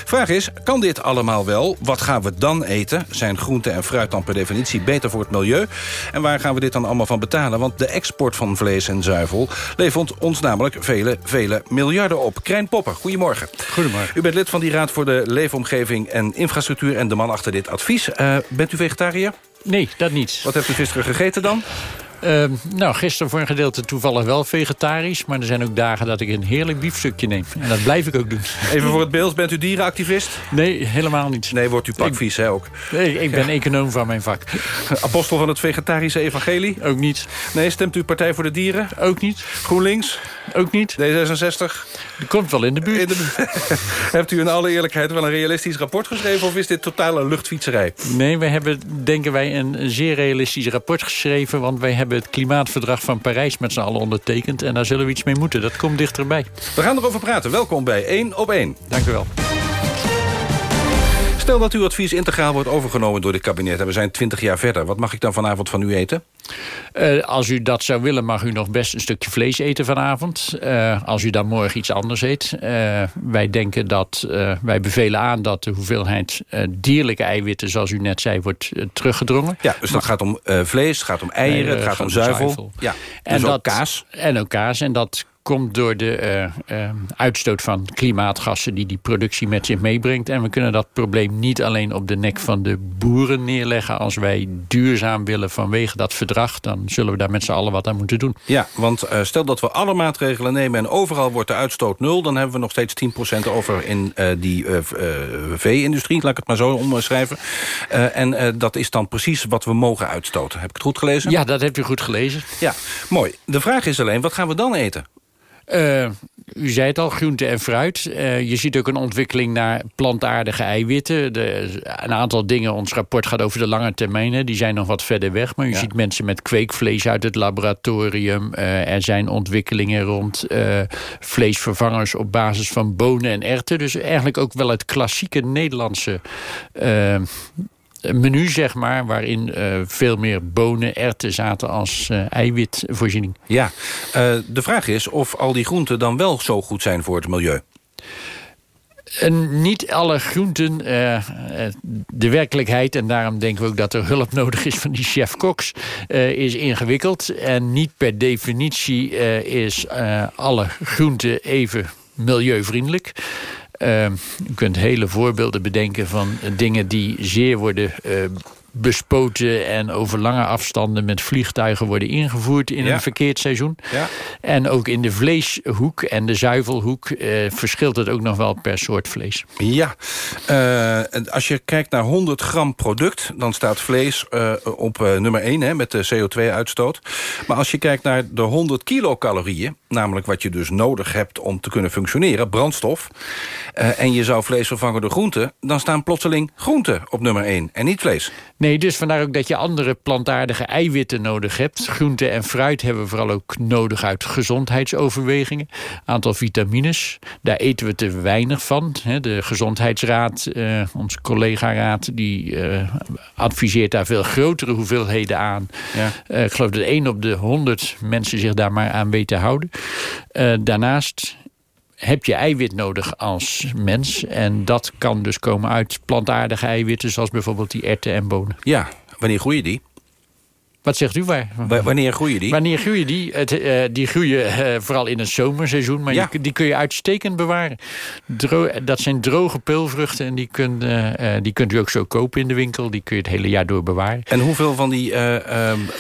Speaker 28: Vraag is, kan dit allemaal wel? Wat gaan we dan eten? Zijn groente en fruit dan per definitie beter voor het milieu? En waar gaan we dit dan allemaal van betalen? Want de export van vlees en zuivel levert ons namelijk vele, vele miljarden op. Krijn Popper, goedemorgen.
Speaker 31: Goedemorgen.
Speaker 28: U bent lid van die Raad voor de Leefomgeving en Infrastructuur... en de man achter dit advies. Eh, bent u vegetariër?
Speaker 31: Nee, dat niet.
Speaker 28: Wat hebt u gisteren gegeten dan?
Speaker 31: Ehm, nou, gisteren voor een gedeelte toevallig wel vegetarisch. Maar er zijn ook dagen dat ik een heerlijk biefstukje neem. En dat blijf ik ook doen.
Speaker 28: Even voor het beeld, bent u dierenactivist?
Speaker 31: Nee, helemaal niet.
Speaker 28: Nee, wordt u pakvies, hè, ook?
Speaker 31: Nee, ik ben econoom van mijn vak.
Speaker 28: Apostel van het vegetarische evangelie?
Speaker 31: Ook niet.
Speaker 28: Nee, stemt u Partij voor de Dieren?
Speaker 31: Ook niet.
Speaker 28: GroenLinks?
Speaker 31: Ook niet.
Speaker 28: D66?
Speaker 31: Die komt wel in de buurt.
Speaker 28: Hebt u in alle eerlijkheid wel een realistisch rapport geschreven... of is dit totale luchtfietserij?
Speaker 31: Nee, we hebben, denken wij, een zeer realistisch rapport geschreven... want wij hebben het klimaatverdrag van Parijs met z'n allen ondertekend... en daar zullen we iets mee moeten. Dat komt dichterbij.
Speaker 28: We gaan erover praten. Welkom bij 1 op 1.
Speaker 31: Dank u wel.
Speaker 28: Stel dat uw advies integraal wordt overgenomen door dit kabinet... en we zijn 20 jaar verder. Wat mag ik dan vanavond van u eten?
Speaker 31: Uh, als u dat zou willen, mag u nog best een stukje vlees eten vanavond. Uh, als u dan morgen iets anders eet. Uh, wij denken dat, wij bevelen aan dat de hoeveelheid dierlijke eiwitten... zoals u net zei, wordt teruggedrongen.
Speaker 28: Ja, dus dat gaat om vlees, het gaat om eieren, het gaat om zuivel. zuivel. Ja,
Speaker 31: en
Speaker 28: dus
Speaker 31: dat,
Speaker 28: ook kaas.
Speaker 31: En ook kaas. En dat komt door de uh, uh, uitstoot van klimaatgassen die die productie met zich meebrengt. En we kunnen dat probleem niet alleen op de nek van de boeren neerleggen. Als wij duurzaam willen vanwege dat verdrag, dan zullen we daar met z'n allen wat aan moeten doen.
Speaker 28: Ja, want uh, stel dat we alle maatregelen nemen en overal wordt de uitstoot nul, dan hebben we nog steeds 10% over in die vee-industrie, laat ik het maar zo omschrijven. en dat is dan precies wat we mogen uitstoten. Heb ik het goed gelezen?
Speaker 31: Ja, dat hebt u goed gelezen.
Speaker 28: Ja, mooi. De vraag is alleen, wat gaan we dan eten?
Speaker 31: Uh, u zei het al, groente en fruit. Uh, je ziet ook een ontwikkeling naar plantaardige eiwitten. De, een aantal dingen, ons rapport gaat over de lange termijn. Hè, die zijn nog wat verder weg. Maar u ja. ziet mensen met kweekvlees uit het laboratorium. Uh, er zijn ontwikkelingen rond vleesvervangers op basis van bonen en erwten. Dus eigenlijk ook wel het klassieke Nederlandse menu, zeg maar, waarin uh, veel meer bonen, erwten zaten als uh, eiwitvoorziening.
Speaker 28: Ja, uh, de vraag is of al die groenten dan wel zo goed zijn voor het milieu.
Speaker 31: En niet alle groenten, de werkelijkheid... en daarom denken we ook dat er hulp nodig is van die chef-koks... is ingewikkeld. En niet per definitie is alle groenten even milieuvriendelijk. Uh, u kunt hele voorbeelden bedenken van dingen die zeer worden uh, bespoten... en over lange afstanden met vliegtuigen worden ingevoerd in ja. een verkeerd seizoen.
Speaker 28: Ja.
Speaker 31: En ook in de vleeshoek en de zuivelhoek uh, verschilt het ook nog wel per soort vlees.
Speaker 28: Ja, uh, als je kijkt naar 100 gram product... dan staat vlees uh, op nummer 1 hè, met de CO2-uitstoot. Maar als je kijkt naar de 100 kilocalorieën... namelijk wat je dus nodig hebt om te kunnen functioneren, brandstof... en je zou vlees vervangen door groenten... dan staan plotseling groenten op nummer 1 en niet vlees.
Speaker 31: Nee, dus vandaar ook dat je andere plantaardige eiwitten nodig hebt. Groente en fruit hebben we vooral ook nodig uit gezondheidsoverwegingen. Aantal vitamines, daar eten we te weinig van. De Gezondheidsraad, uh, onze collega-raad... die uh, adviseert daar veel grotere hoeveelheden aan.
Speaker 28: Ja.
Speaker 31: Uh, ik geloof dat één op de honderd mensen zich daar maar aan weten houden. daarnaast heb je eiwit nodig als mens. En dat kan dus komen uit plantaardige eiwitten... zoals bijvoorbeeld die erwten en bonen.
Speaker 28: Ja, wanneer groeien die?
Speaker 31: Wat zegt u waar?
Speaker 28: Wanneer groeien die?
Speaker 31: Wanneer groeien die? Het, uh, die groeien uh, vooral in het zomerseizoen. Maar
Speaker 28: ja.
Speaker 31: je, die kun je uitstekend bewaren. Dro dat zijn droge peulvruchten. En die, kun, uh, die kunt u ook zo kopen in de winkel. Die kun je het hele jaar door bewaren.
Speaker 28: En hoeveel van die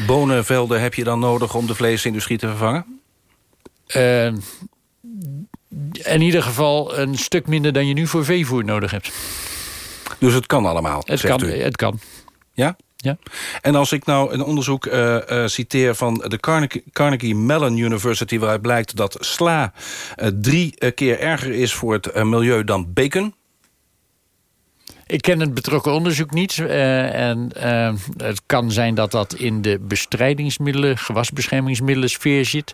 Speaker 28: bonenvelden heb je dan nodig... om de vleesindustrie te vervangen?
Speaker 31: In ieder geval een stuk minder dan je nu voor veevoer nodig hebt.
Speaker 28: Dus het kan allemaal,
Speaker 31: het
Speaker 28: zegt
Speaker 31: kan,
Speaker 28: u?
Speaker 31: Het kan.
Speaker 28: Ja?
Speaker 31: Ja.
Speaker 28: En als ik nou een onderzoek uh, uh, citeer van de Carnegie, Carnegie Mellon University... waaruit blijkt dat sla uh, drie keer erger is voor het milieu dan bacon...
Speaker 31: Ik ken het betrokken onderzoek niet. Uh, en uh, het kan zijn dat dat in de bestrijdingsmiddelen, gewasbeschermingsmiddelen sfeer zit.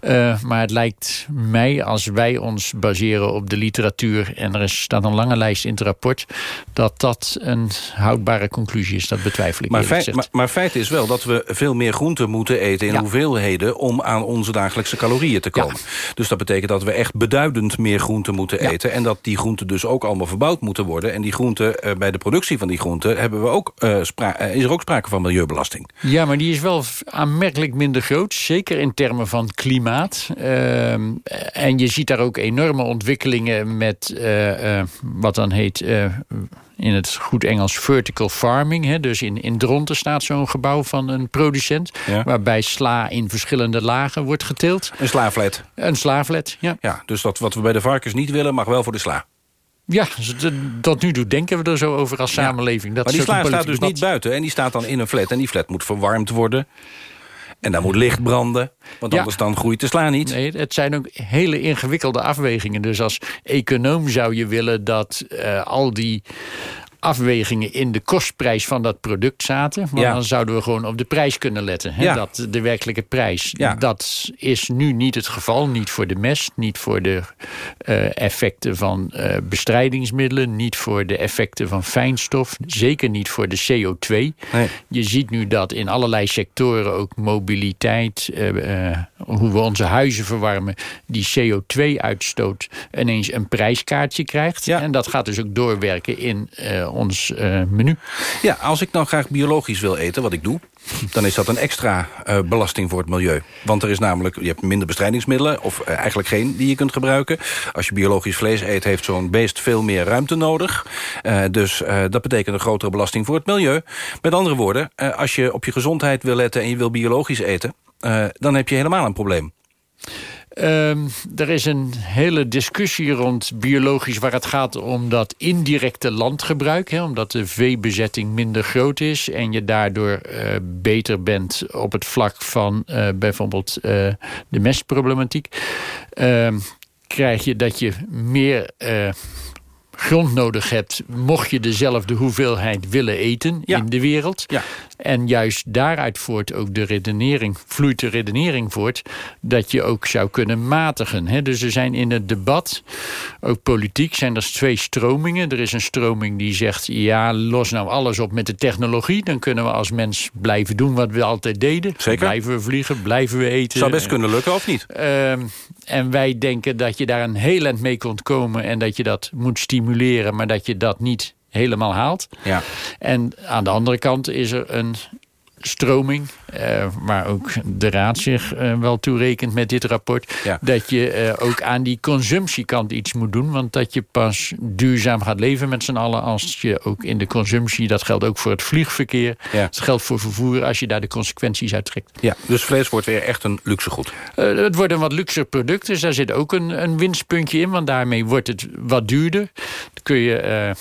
Speaker 31: Uh, maar het lijkt mij, als wij ons baseren op de literatuur... en er is, staat een lange lijst in het rapport... dat dat een houdbare conclusie is. Dat betwijfel ik
Speaker 28: maar feit, maar, maar, feit is wel dat we veel meer groenten moeten eten... in ja. hoeveelheden om aan onze dagelijkse calorieën te komen. Ja. Dus dat betekent dat we echt beduidend meer groenten moeten ja. eten... en dat die groenten dus ook allemaal verbouwd moeten worden. En die groenten uh, bij de productie van die groenten hebben we ook, uh, is er ook sprake van milieubelasting.
Speaker 31: Ja, maar die is wel aanmerkelijk minder groot. Zeker in termen van klimaat. Uh, en je ziet daar ook enorme ontwikkelingen met wat dan heet in het goed Engels vertical farming. Hè? Dus in, in Dronten staat zo'n gebouw van een producent...
Speaker 28: Ja.
Speaker 31: waarbij sla in verschillende lagen wordt geteeld.
Speaker 28: Een slaaflet.
Speaker 31: Een slaaflet, ja.
Speaker 28: ja. Dus dat wat we bij de varkens niet willen, mag wel voor de sla.
Speaker 31: Ja, tot nu toe denken we er zo over als samenleving. Dat
Speaker 28: maar die
Speaker 31: is ook
Speaker 28: sla
Speaker 31: een
Speaker 28: staat dus niet buiten en die staat dan in een flat. En die flat moet verwarmd worden. En daar moet licht branden, want
Speaker 31: Ja.
Speaker 28: anders dan groeit de sla niet.
Speaker 31: Nee, het zijn ook hele ingewikkelde afwegingen. Dus als econoom zou je willen dat eh, al die afwegingen in de kostprijs van dat product zaten. Maar
Speaker 28: Ja.
Speaker 31: dan zouden we gewoon op de prijs kunnen letten. Hè?
Speaker 28: Ja.
Speaker 31: Dat, de werkelijke prijs.
Speaker 28: Ja.
Speaker 31: Dat is nu niet het geval. Niet voor de mest, niet voor de eh, effecten van eh, bestrijdingsmiddelen... niet voor de effecten van fijnstof, zeker niet voor de CO2.
Speaker 28: Nee.
Speaker 31: Je ziet nu dat in allerlei sectoren ook mobiliteit... eh, hoe we onze huizen verwarmen... die CO2-uitstoot ineens een prijskaartje krijgt. En dat gaat dus ook doorwerken in eh, ons eh, menu.
Speaker 28: Ja, als ik nou graag biologisch wil eten, wat ik doe... dan is dat een extra eh, belasting voor het milieu. Want er is namelijk, je hebt minder bestrijdingsmiddelen... of eigenlijk geen die je kunt gebruiken. Als je biologisch vlees eet, heeft zo'n beest veel meer ruimte nodig. Dus dat betekent een grotere belasting voor het milieu. Met andere woorden, als je op je gezondheid wil letten... en je wil biologisch eten, eh, dan heb je helemaal een probleem.
Speaker 31: Ehm, er is een hele discussie rond biologisch waar het gaat om dat indirecte landgebruik. Hè, omdat de veebezetting minder groot is en je daardoor eh, beter bent op het vlak van eh, bijvoorbeeld de mestproblematiek. Ehm, krijg je dat je meer grond nodig hebt, mocht je dezelfde hoeveelheid willen eten in de wereld. En juist daaruit voort ook de redenering, vloeit de redenering voort, dat je ook zou kunnen matigen. Hè? Dus er zijn in het debat, ook politiek, zijn er twee stromingen. Er is een stroming die zegt, ja, los nou alles op met de technologie. Dan kunnen we als mens blijven doen wat we altijd deden.
Speaker 28: Zeker.
Speaker 31: Blijven we vliegen, blijven we eten.
Speaker 28: Zou best kunnen lukken, of niet?
Speaker 31: Ehm, en wij denken dat je daar een heel eind mee kunt komen... en dat je dat moet stimuleren, maar dat je dat niet helemaal haalt.
Speaker 28: Ja.
Speaker 31: En aan de andere kant is er een stroming... eh, waar ook de Raad zich eh, wel toe rekent met dit rapport... dat je eh, ook aan die consumptiekant iets moet doen... want dat je pas duurzaam gaat leven met z'n allen... als je ook in de consumptie, dat geldt ook voor het vliegverkeer... dat geldt voor vervoer, als je daar de consequenties uit trekt.
Speaker 28: Ja, dus vlees wordt weer echt een luxe goed.
Speaker 31: Het wordt een wat luxer product, dus daar zit ook een, een winstpuntje in. Want daarmee wordt het wat duurder. Dan kun je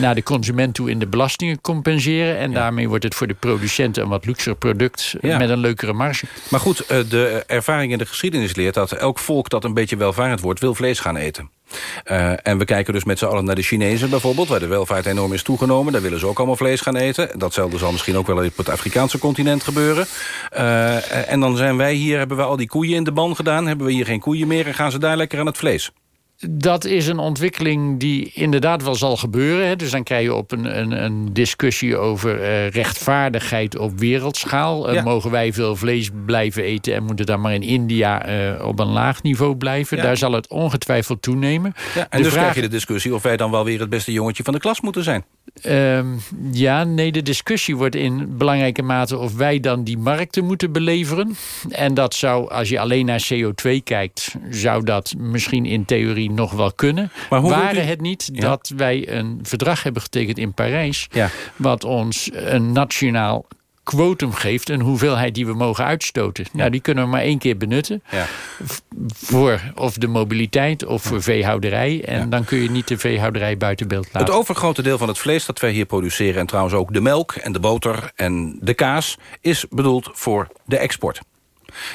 Speaker 31: naar de consument toe in de belastingen compenseren. En daarmee wordt het voor de producent een wat luxer product
Speaker 28: Ja.
Speaker 31: met een leukere marge.
Speaker 28: Maar goed, eh, de ervaring in de geschiedenis leert... dat elk volk dat een beetje welvarend wordt, wil vlees gaan eten. Eh, en we kijken dus met z'n allen naar de Chinezen bijvoorbeeld... waar de welvaart enorm is toegenomen. Daar willen ze ook allemaal vlees gaan eten. Datzelfde zal misschien ook wel op het Afrikaanse continent gebeuren. Eh, en dan zijn wij hier, hebben we al die koeien in de ban gedaan... hebben we hier geen koeien meer en gaan ze daar lekker aan het vlees.
Speaker 31: Dat is een ontwikkeling die inderdaad wel zal gebeuren. Hè. Dus dan krijg je op een, een, een discussie over eh, rechtvaardigheid op wereldschaal. Eh,
Speaker 28: Ja.
Speaker 31: mogen wij veel vlees blijven eten en moet het dan maar in India eh, op een laag niveau blijven?
Speaker 28: Ja.
Speaker 31: Daar zal het ongetwijfeld toenemen.
Speaker 28: Ja, en
Speaker 31: De
Speaker 28: dus
Speaker 31: vraag-
Speaker 28: krijg je de discussie of wij dan wel weer het beste jongetje van de klas moeten zijn.
Speaker 31: Ehm, ja, nee, de discussie wordt in belangrijke mate of wij dan die markten moeten beleveren. En dat zou, als je alleen naar CO2 kijkt, zou dat misschien in theorie nog wel kunnen.
Speaker 28: Maar hoe
Speaker 31: Waren
Speaker 28: u-
Speaker 31: het niet
Speaker 28: Ja.
Speaker 31: dat wij een verdrag hebben getekend in Parijs,
Speaker 28: Ja.
Speaker 31: wat ons een nationaal quotum geeft, een hoeveelheid die we mogen uitstoten. Nou, die kunnen we maar één keer benutten.
Speaker 28: Ja.
Speaker 31: Voor of de mobiliteit of voor veehouderij. En dan kun je niet de veehouderij buiten beeld laten.
Speaker 28: Het overgrote deel van het vlees dat wij hier produceren... en trouwens ook de melk en de boter en de kaas... is bedoeld voor de export.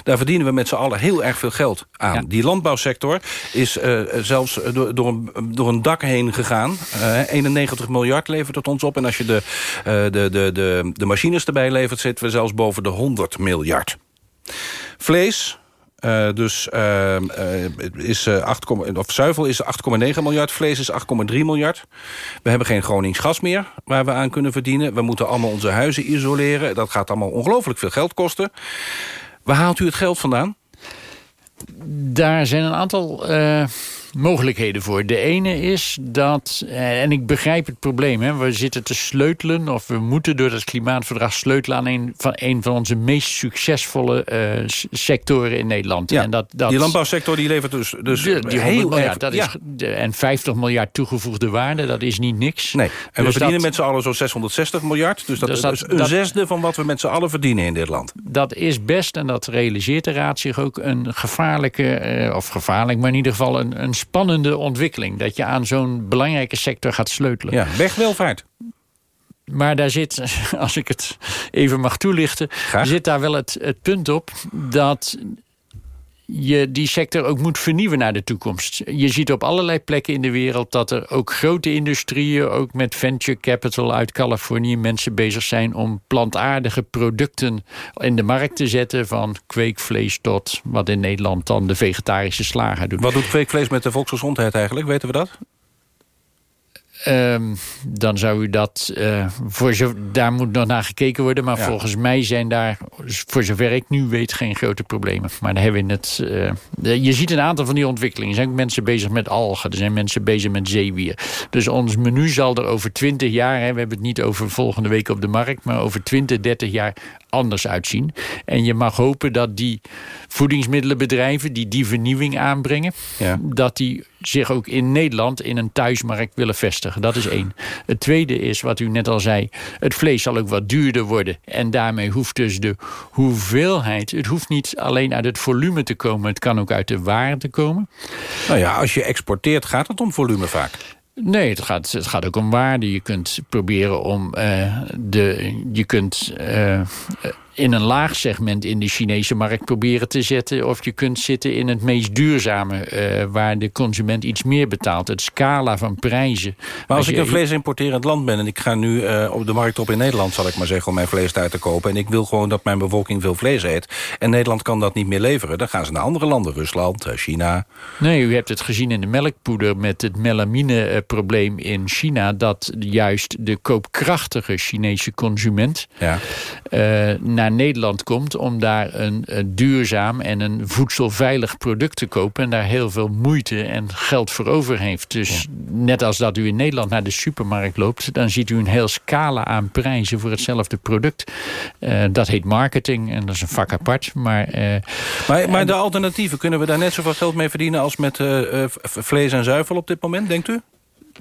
Speaker 28: Daar verdienen we met z'n allen heel erg veel geld aan. Die landbouwsector is eh, zelfs door, door, een, door een dak heen gegaan. Eh, 91 miljard levert het ons op. En als je de, eh, de, de, de, de machines erbij levert... zitten we zelfs boven de 100 miljard. Vlees... eh, dus eh, eh, is, eh, 8, of zuivel is 8,9 miljard, vlees is 8,3 miljard. We hebben geen Gronings gas meer waar we aan kunnen verdienen. We moeten allemaal onze huizen isoleren. Dat gaat allemaal ongelooflijk veel geld kosten. Waar haalt u het geld vandaan?
Speaker 31: Daar zijn een aantal eh, mogelijkheden voor. De ene is dat, eh, en ik begrijp het probleem... Hè, we zitten te sleutelen, of we moeten door het klimaatverdrag sleutelen... aan een van, een van onze meest succesvolle eh, sectoren in Nederland.
Speaker 28: Ja,
Speaker 31: en dat, dat,
Speaker 28: die landbouwsector die levert dus, dus
Speaker 31: de- die
Speaker 28: heel
Speaker 31: 100 miljard,
Speaker 28: erg-
Speaker 31: dat
Speaker 28: ja.
Speaker 31: is, de- en 50 miljard toegevoegde waarde, dat is niet niks.
Speaker 28: Nee, en we
Speaker 31: Dus
Speaker 28: verdienen
Speaker 31: dat-
Speaker 28: met z'n allen zo'n 660 miljard. Dus dat
Speaker 31: Dus
Speaker 28: is
Speaker 31: dat-
Speaker 28: dus een
Speaker 31: dat-
Speaker 28: zesde van wat we met z'n allen verdienen in dit land.
Speaker 31: dat is best, en dat realiseert de Raad zich ook... een gevaarlijke, eh, of gevaarlijk, maar in ieder geval een, een spannende ontwikkeling. Dat je aan zo'n belangrijke sector gaat sleutelen.
Speaker 28: Ja, wegwelvaart.
Speaker 31: maar daar zit, als ik het even mag toelichten... zit daar wel het, het punt op dat je die sector ook moet vernieuwen naar de toekomst. Je ziet op allerlei plekken in de wereld dat er ook grote industrieën, ook met venture capital uit Californië, mensen bezig zijn om plantaardige producten in de markt te zetten. Van kweekvlees tot wat in Nederland dan de vegetarische slager doet.
Speaker 28: Wat doet kweekvlees met de volksgezondheid eigenlijk? Weten we dat?
Speaker 31: Ehm, dan zou u dat... eh, voor zo, daar moet nog naar gekeken worden. Maar
Speaker 28: Ja.
Speaker 31: volgens mij zijn daar, voor zover ik nu weet, geen grote problemen. Maar dan hebben we het... eh, de- je ziet een aantal van die ontwikkelingen. Er zijn ook mensen bezig met algen. Er zijn mensen bezig met zeewier. Dus ons menu zal er over 20 jaar... Hè, we hebben het niet over volgende week op de markt... maar over 20, 30 jaar anders uitzien. En je mag hopen dat die voedingsmiddelenbedrijven... die die vernieuwing aanbrengen... dat die zich ook in Nederland in een thuismarkt willen vestigen. Dat is één. Het tweede is, wat u net al zei... het vlees zal ook wat duurder worden. En daarmee hoeft dus de hoeveelheid... het hoeft niet alleen uit het volume te komen... het kan ook uit de waarde komen.
Speaker 28: Nou ja, als je exporteert gaat het om volume vaak.
Speaker 31: Nee, het gaat, het gaat ook om waarde. Je kunt proberen om eh, de. Je kunt eh, in een laag segment in de Chinese markt proberen te zetten. Of je kunt zitten in het meest duurzame, eh, waar de consument iets meer betaalt. Het scala van prijzen.
Speaker 28: Maar als ik
Speaker 31: je-
Speaker 28: een vleesimporterend land ben... en ik ga nu eh, op de markt op in Nederland, zal ik maar zeggen... om mijn vlees daar te kopen... en ik wil gewoon dat mijn bevolking veel vlees eet... en Nederland kan dat niet meer leveren... dan gaan ze naar andere landen, Rusland, eh, China.
Speaker 31: Nee, u hebt het gezien in de melkpoeder met het melamine-probleem in China. Dat juist de koopkrachtige Chinese consument
Speaker 28: Ja.
Speaker 31: naar Nederland komt om daar een, eh, duurzaam en een voedselveilig product te kopen. En daar heel veel moeite en geld voor over heeft. Dus net als dat u in Nederland naar de supermarkt loopt, dan ziet u een heel scala aan prijzen voor hetzelfde product. Eh, dat heet marketing en dat is een vak apart. Maar, eh,
Speaker 28: Maar, maar de alternatieven, kunnen we daar net zoveel geld mee verdienen... als met vlees en zuivel op dit moment, denkt u?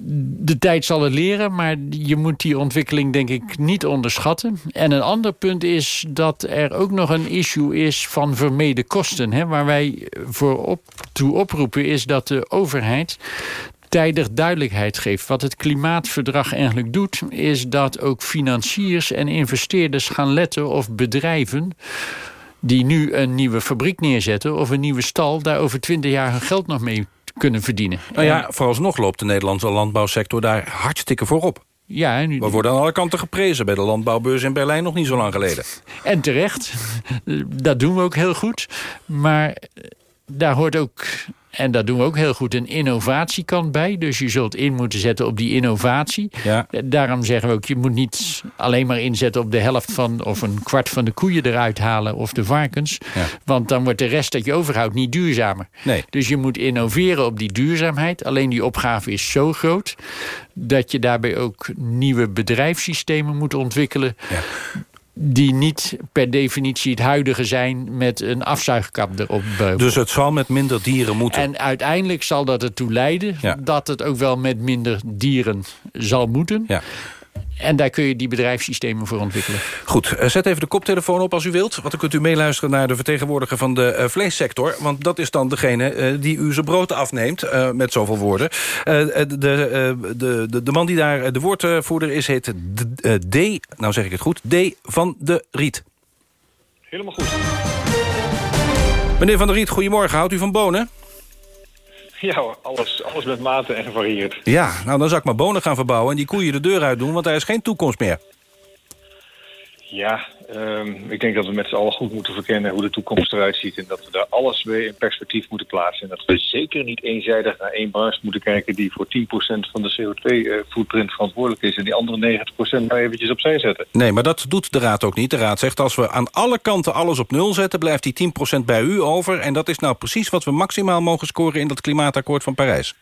Speaker 31: De tijd zal het leren, maar je moet die ontwikkeling denk ik niet onderschatten. En een ander punt is dat er ook nog een issue is van vermeden kosten. Hè, waar wij voor op, toe oproepen is dat de overheid tijdig duidelijkheid geeft. Wat het klimaatverdrag eigenlijk doet... is dat ook financiers en investeerders gaan letten of bedrijven die nu een nieuwe fabriek neerzetten... of een nieuwe stal, daar over twintig jaar hun geld nog mee kunnen verdienen.
Speaker 28: Nou ja, vooralsnog loopt de Nederlandse landbouwsector daar hartstikke voorop.
Speaker 31: Ja, nu,
Speaker 28: We worden aan alle kanten geprezen bij de landbouwbeurs in Berlijn nog niet zo lang geleden.
Speaker 31: En terecht. Dat doen we ook heel goed. Maar daar hoort ook, en dat doen we ook heel goed, een innovatiekant bij. Dus je zult in moeten zetten op die innovatie.
Speaker 28: Ja.
Speaker 31: Daarom zeggen we ook, je moet niet alleen maar inzetten op de helft van... of een kwart van de koeien eruit halen of de varkens.
Speaker 28: Ja.
Speaker 31: Want dan wordt de rest dat je overhoudt niet duurzamer.
Speaker 28: Nee.
Speaker 31: Dus je moet innoveren op die duurzaamheid. Alleen die opgave is zo groot... dat je daarbij ook nieuwe bedrijfssystemen moet ontwikkelen die niet per definitie het huidige zijn... met een afzuigkap erop. eh,
Speaker 28: Dus het zal met minder dieren moeten.
Speaker 31: En uiteindelijk zal dat ertoe leiden...
Speaker 28: Ja.
Speaker 31: dat het ook wel met minder dieren zal moeten.
Speaker 28: Ja.
Speaker 31: En daar kun je die bedrijfssystemen voor ontwikkelen.
Speaker 28: Goed, eh, zet even de koptelefoon op als u wilt. Want dan kunt u meeluisteren naar de vertegenwoordiger van de eh, vleessector. Want dat is dan degene eh, die u zijn brood afneemt, eh, met zoveel woorden. De, eh, de, de, de man die daar de woordvoerder is, heet D, D, nou zeg ik het goed, D van de Riet.
Speaker 32: Helemaal goed.
Speaker 28: Meneer van der Riet, goedemorgen. Houdt u van bonen?
Speaker 32: Ja alles, alles met mate en gevarieerd.
Speaker 28: Ja, nou dan zou ik maar bonen gaan verbouwen... en die koeien de deur uit doen, want daar is geen toekomst meer.
Speaker 32: Ja, ehm, ik denk dat we met z'n allen goed moeten verkennen hoe de toekomst eruit ziet. En dat we daar alles weer in perspectief moeten plaatsen. En dat we zeker niet eenzijdig naar één branche moeten kijken die voor 10% van de CO2-footprint verantwoordelijk is. En die andere 90% maar eventjes opzij zetten.
Speaker 28: Nee, maar dat doet de Raad ook niet. De Raad zegt als we aan alle kanten alles op nul zetten... blijft die 10% bij u over. En dat is nou precies wat we maximaal mogen scoren... in dat klimaatakkoord van Parijs.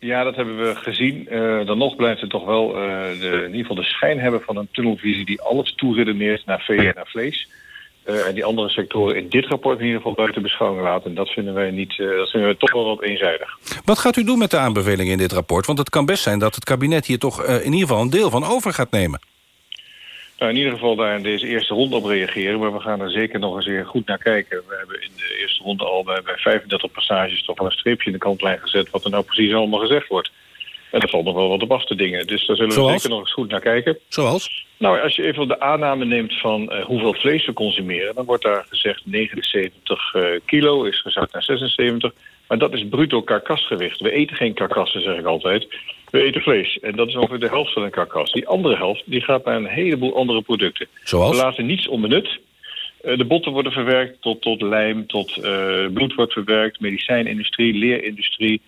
Speaker 32: Ja, dat hebben we gezien. Eh, dan nog blijft het toch wel eh, de, in ieder geval de schijn hebben van een tunnelvisie die alles toeredeneert naar vee en naar vlees. Eh, en die andere sectoren in dit rapport in ieder geval buiten beschouwing laten. En dat vinden wij niet, dat vinden we toch wel wat eenzijdig.
Speaker 28: Wat gaat u doen met de aanbevelingen in dit rapport? Want het kan best zijn dat het kabinet hier toch in ieder geval een deel van over gaat nemen.
Speaker 32: Nou, in ieder geval daar in deze eerste ronde op reageren. Maar we gaan er zeker nog eens weer goed naar kijken. We hebben in de eerste ronde al bij, bij 35 passages toch wel een streepje in de kantlijn gezet... wat er nou precies allemaal gezegd wordt. En er valt nog wel wat op af te dingen. Dus daar zullen we
Speaker 28: Zoals?
Speaker 32: zeker nog eens goed naar kijken.
Speaker 28: Zoals?
Speaker 32: Nou, als je even de aanname neemt van eh, hoeveel vlees we consumeren... dan wordt daar gezegd 79 eh, kilo, is gezakt naar 76. Maar dat is bruto karkasgewicht. We eten geen karkassen, zeg ik altijd. We eten vlees. En dat is ongeveer de helft van een karkas. Die andere helft die gaat naar een heleboel andere producten.
Speaker 28: Zoals?
Speaker 32: We laten niets onbenut. Eh, de botten worden verwerkt tot, tot lijm, tot eh, bloed wordt verwerkt... medicijnindustrie, leerindustrie...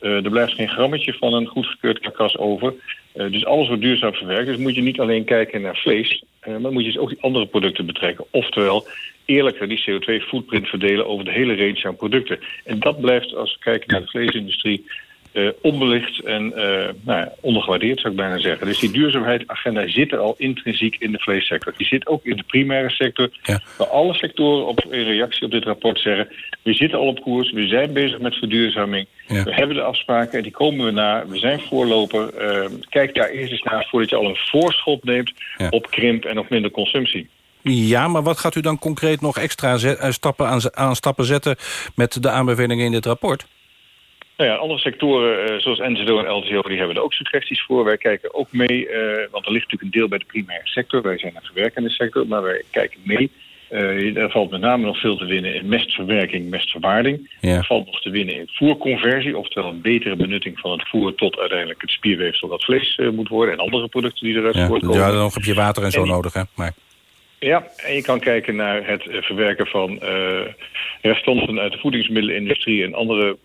Speaker 32: Eh, er blijft geen grammetje van een goedgekeurd karkas over. Dus alles wordt duurzaam verwerkt. Dus moet je niet alleen kijken naar vlees, maar moet je dus ook die andere producten betrekken. Oftewel, eerlijker die CO2-footprint verdelen over de hele range aan producten. En dat blijft, als we kijken naar de vleesindustrie, eh, onbelicht en eh, nou ja, ondergewaardeerd, zou ik bijna zeggen. Dus die duurzaamheidsagenda zit er al intrinsiek in de vleessector. Die zit ook in de primaire sector, waar alle sectoren op, in reactie op dit rapport zeggen... we zitten al op koers, we zijn bezig met verduurzaming... We hebben de afspraken en die komen we na. We zijn voorloper. Eh, kijk daar eerst eens naar voordat je al een voorschot neemt op krimp en op minder consumptie.
Speaker 28: Ja, maar wat gaat u dan concreet nog extra stappen aan, aan stappen zetten... met de aanbevelingen in dit rapport?
Speaker 32: Nou ja, andere sectoren eh, zoals NZO en LTO die hebben er ook suggesties voor. Wij kijken ook mee, eh, want er ligt natuurlijk een deel bij de primaire sector. Wij zijn een verwerkende sector, maar wij kijken mee. Eh er valt met name nog veel te winnen in mestverwerking, mestverwaarding.
Speaker 28: Ja.
Speaker 32: Er valt nog te winnen in voerconversie, oftewel een betere benutting van het voer tot uiteindelijk het spierweefsel dat vlees moet worden en andere producten die eruit
Speaker 28: Ja,
Speaker 32: voortkomen.
Speaker 28: ja, dan heb je water en zo
Speaker 32: En
Speaker 28: nodig, hè? Maar,
Speaker 32: Ja, en je kan kijken naar het verwerken van eh restanten uit de voedingsmiddelenindustrie en andere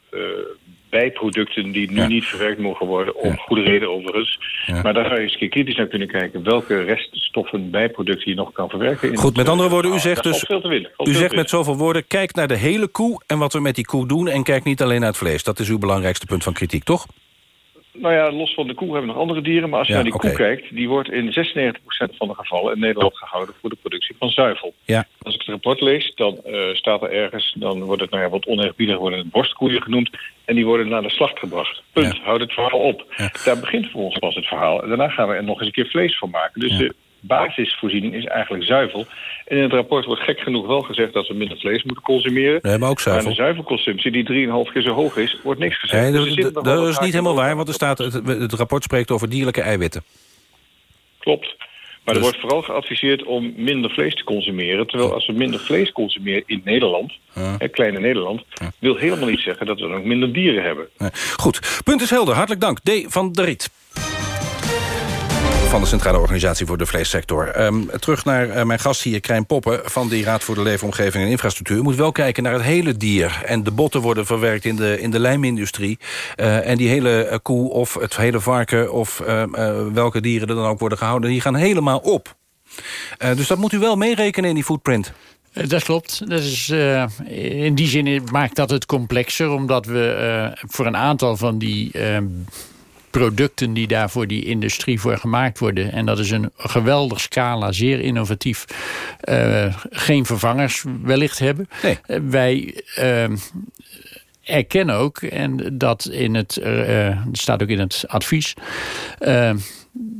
Speaker 32: bijproducten die nu niet verwerkt mogen worden, om goede reden overigens. Maar daar zou je eens kritisch naar kunnen kijken welke reststoffen, bijproducten je nog kan verwerken. in
Speaker 28: Goed, met andere woorden, u
Speaker 32: verhaal.
Speaker 28: zegt dus...
Speaker 32: winnen.
Speaker 28: U zegt met zoveel woorden, kijk naar de hele koe... en wat we met die koe doen en kijk niet alleen naar het vlees. Dat is uw belangrijkste punt van kritiek, toch?
Speaker 32: Nou ja, los van de koe hebben we nog andere dieren. Maar als je
Speaker 28: Ja,
Speaker 32: naar die koe kijkt, die wordt in 96% van de gevallen in Nederland gehouden voor de productie van zuivel.
Speaker 28: Ja.
Speaker 32: Als ik het rapport lees, dan eh, staat er ergens, dan wordt het nou ja, wat oneerbiedig worden het borstkoeien genoemd. En die worden naar de slacht gebracht. Punt. Houd het verhaal op. Daar begint voor ons pas het verhaal. En daarna gaan we er nog eens een keer vlees van maken. Dus de basisvoorziening is eigenlijk zuivel. En in het rapport wordt gek genoeg wel gezegd dat we minder vlees moeten consumeren.
Speaker 28: We hebben ook zuivel.
Speaker 32: Maar de zuivelconsumptie, die 3,5 keer zo hoog is, wordt niks gezegd.
Speaker 28: Nee,
Speaker 32: Dus
Speaker 28: dat, is niet helemaal waar, want er staat, het, het rapport spreekt over dierlijke eiwitten.
Speaker 32: Klopt. Maar
Speaker 28: Dus-
Speaker 32: er wordt vooral geadviseerd om minder vlees te consumeren. Terwijl als we minder vlees consumeren in Nederland, hè, kleine Nederland... wil helemaal niet zeggen dat we dan ook minder dieren hebben.
Speaker 28: Goed, punt is helder. Hartelijk dank. D. van der Riet. Van de Centrale Organisatie voor de Vleessector. Ehm, terug naar eh, mijn gast hier, Krijn Poppen... van die Raad voor de Leefomgeving en Infrastructuur. U moet wel kijken naar het hele dier. En de botten worden verwerkt in de, in de lijmindustrie. Eh, en die hele eh, koe of het hele varken... of welke dieren er dan ook worden gehouden... die gaan helemaal op. Dus dat moet u wel meerekenen in die footprint.
Speaker 31: Dat klopt. Dat is, in die zin maakt dat het complexer, omdat we voor een aantal van die eh, producten die daar voor die industrie voor gemaakt worden, en dat is een geweldig scala, zeer innovatief, eh, geen vervangers wellicht hebben. Eh, wij eh, erkennen ook, en dat in het, eh, staat ook in het advies. eh,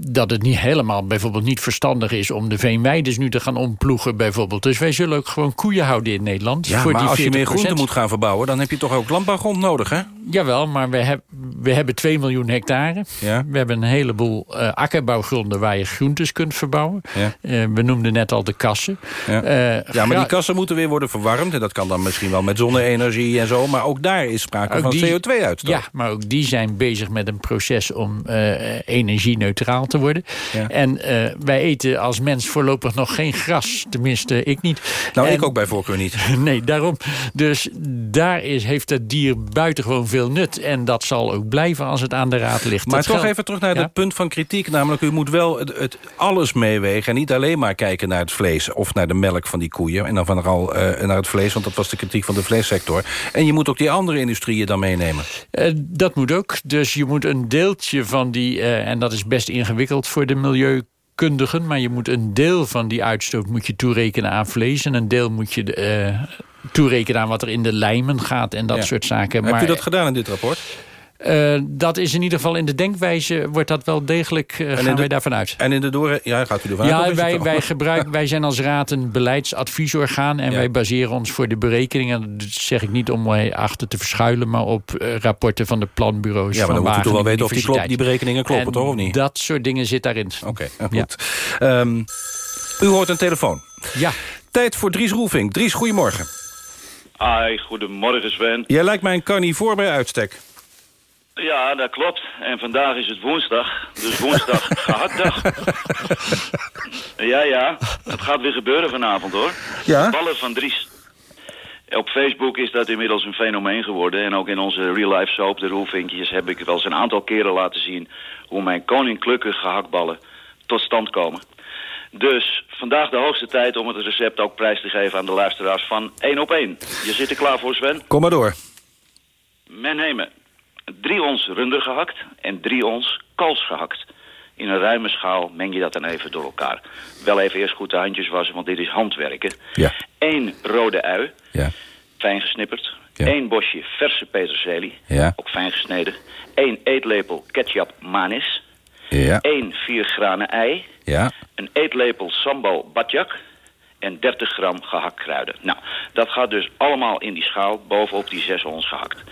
Speaker 31: dat het niet helemaal bijvoorbeeld niet verstandig is om de veenweides nu te gaan omploegen bijvoorbeeld. Dus wij zullen ook gewoon koeien houden in Nederland.
Speaker 28: Ja,
Speaker 31: voor
Speaker 28: maar
Speaker 31: die
Speaker 28: als je meer
Speaker 31: 40%.
Speaker 28: groenten moet gaan verbouwen... dan heb je toch ook landbouwgrond nodig, hè?
Speaker 31: Jawel, maar we, heb, we hebben 2 miljoen hectare. We hebben een heleboel eh, akkerbouwgronden waar je groentes kunt verbouwen.
Speaker 28: Ja.
Speaker 31: Eh, we noemden net al de kassen.
Speaker 28: Ja.
Speaker 31: Eh,
Speaker 28: ja, maar die kassen moeten weer worden verwarmd. En dat kan dan misschien wel met zonne-energie en zo. Maar ook daar is sprake
Speaker 31: Ook
Speaker 28: van
Speaker 31: die-
Speaker 28: CO2-uitstoot.
Speaker 31: Ja, maar ook die zijn bezig met een proces om energie-neutraal te worden.
Speaker 28: Ja.
Speaker 31: En wij eten als mens voorlopig nog geen gras. Tenminste, ik niet.
Speaker 28: Nou,
Speaker 31: En-
Speaker 28: ik ook bij voorkeur niet.
Speaker 31: Nee, daarom. Dus daar is, heeft het dier buitengewoon veel nut. En dat zal ook blijven als het aan de raad ligt.
Speaker 28: Maar
Speaker 31: Dat
Speaker 28: toch even terug naar
Speaker 31: Ja?
Speaker 28: het punt van kritiek. Namelijk, u moet wel het, het alles meewegen. En niet alleen maar kijken naar het vlees of naar de melk van die koeien. En dan vooral eh naar het vlees, want dat was de kritiek van de vleessector. En je moet ook die andere industrieën dan meenemen.
Speaker 31: Eh, dat moet ook. Dus je moet een deeltje van die... eh, en dat is best ingewikkeld voor de milieukundigen... maar je moet een deel van die uitstoot moet je toerekenen aan vlees... en een deel moet je toerekenen aan wat er in de lijmen gaat... en dat
Speaker 28: Ja.
Speaker 31: soort zaken.
Speaker 28: Heb
Speaker 31: maar,
Speaker 28: u dat gedaan in dit rapport?
Speaker 31: Eh, dat is in ieder geval in de denkwijze, wordt dat wel degelijk, uh, gaan
Speaker 28: de,
Speaker 31: wij daarvan uit.
Speaker 28: En in de door, ja, gaat u ervan
Speaker 31: ja,
Speaker 28: uit?
Speaker 31: wij, wij, gebruiken, wij zijn als raad een beleidsadviesorgaan... en
Speaker 28: Ja.
Speaker 31: wij baseren ons voor de berekeningen... dat zeg ik niet om mij achter te verschuilen... maar op eh, rapporten van de planbureaus
Speaker 28: Ja, maar
Speaker 31: van
Speaker 28: dan moet u toch wel weten of die, klopt, die berekeningen kloppen,
Speaker 31: En
Speaker 28: toch, of niet?
Speaker 31: dat soort dingen zit daarin.
Speaker 28: Oké, goed. Ehm, u hoort een telefoon.
Speaker 31: Ja.
Speaker 28: Tijd voor Dries Roelvink. Dries, goedemorgen.
Speaker 33: Hi, goedemorgen Sven.
Speaker 28: Jij lijkt mij een carnivoor bij uitstek.
Speaker 33: Ja, dat klopt. En vandaag is het woensdag. Dus woensdag gehaktdag. ja, ja. Het gaat weer gebeuren vanavond hoor.
Speaker 28: Ja?
Speaker 33: Ballen van Dries. Op Facebook is dat inmiddels een fenomeen geworden. En ook in onze real life soap, de Roelvinkjes, heb ik wel eens een aantal keren laten zien... hoe mijn koninklijke gehaktballen tot stand komen. Dus vandaag de hoogste tijd om het recept ook prijs te geven aan de luisteraars van 1 op 1. Je zit er klaar voor Sven?
Speaker 28: Kom maar door.
Speaker 33: Men nemen drie ons runder gehakt en drie ons kals gehakt. In een ruime schaal meng je dat dan even door elkaar. Wel even eerst goed de handjes wassen, want dit is handwerken.
Speaker 28: Ja.
Speaker 33: Eén rode ui,
Speaker 28: Ja.
Speaker 33: fijn gesnipperd.
Speaker 28: Ja.
Speaker 33: Eén bosje verse peterselie,
Speaker 28: Ja.
Speaker 33: ook fijn gesneden. Eén eetlepel ketchup manis.
Speaker 28: Ja.
Speaker 33: Eén vier granen ei.
Speaker 28: Ja.
Speaker 33: Een eetlepel sambal badjak. En 30 gram gehakt kruiden. Nou, dat gaat dus allemaal in die schaal bovenop die 6 ons gehakt.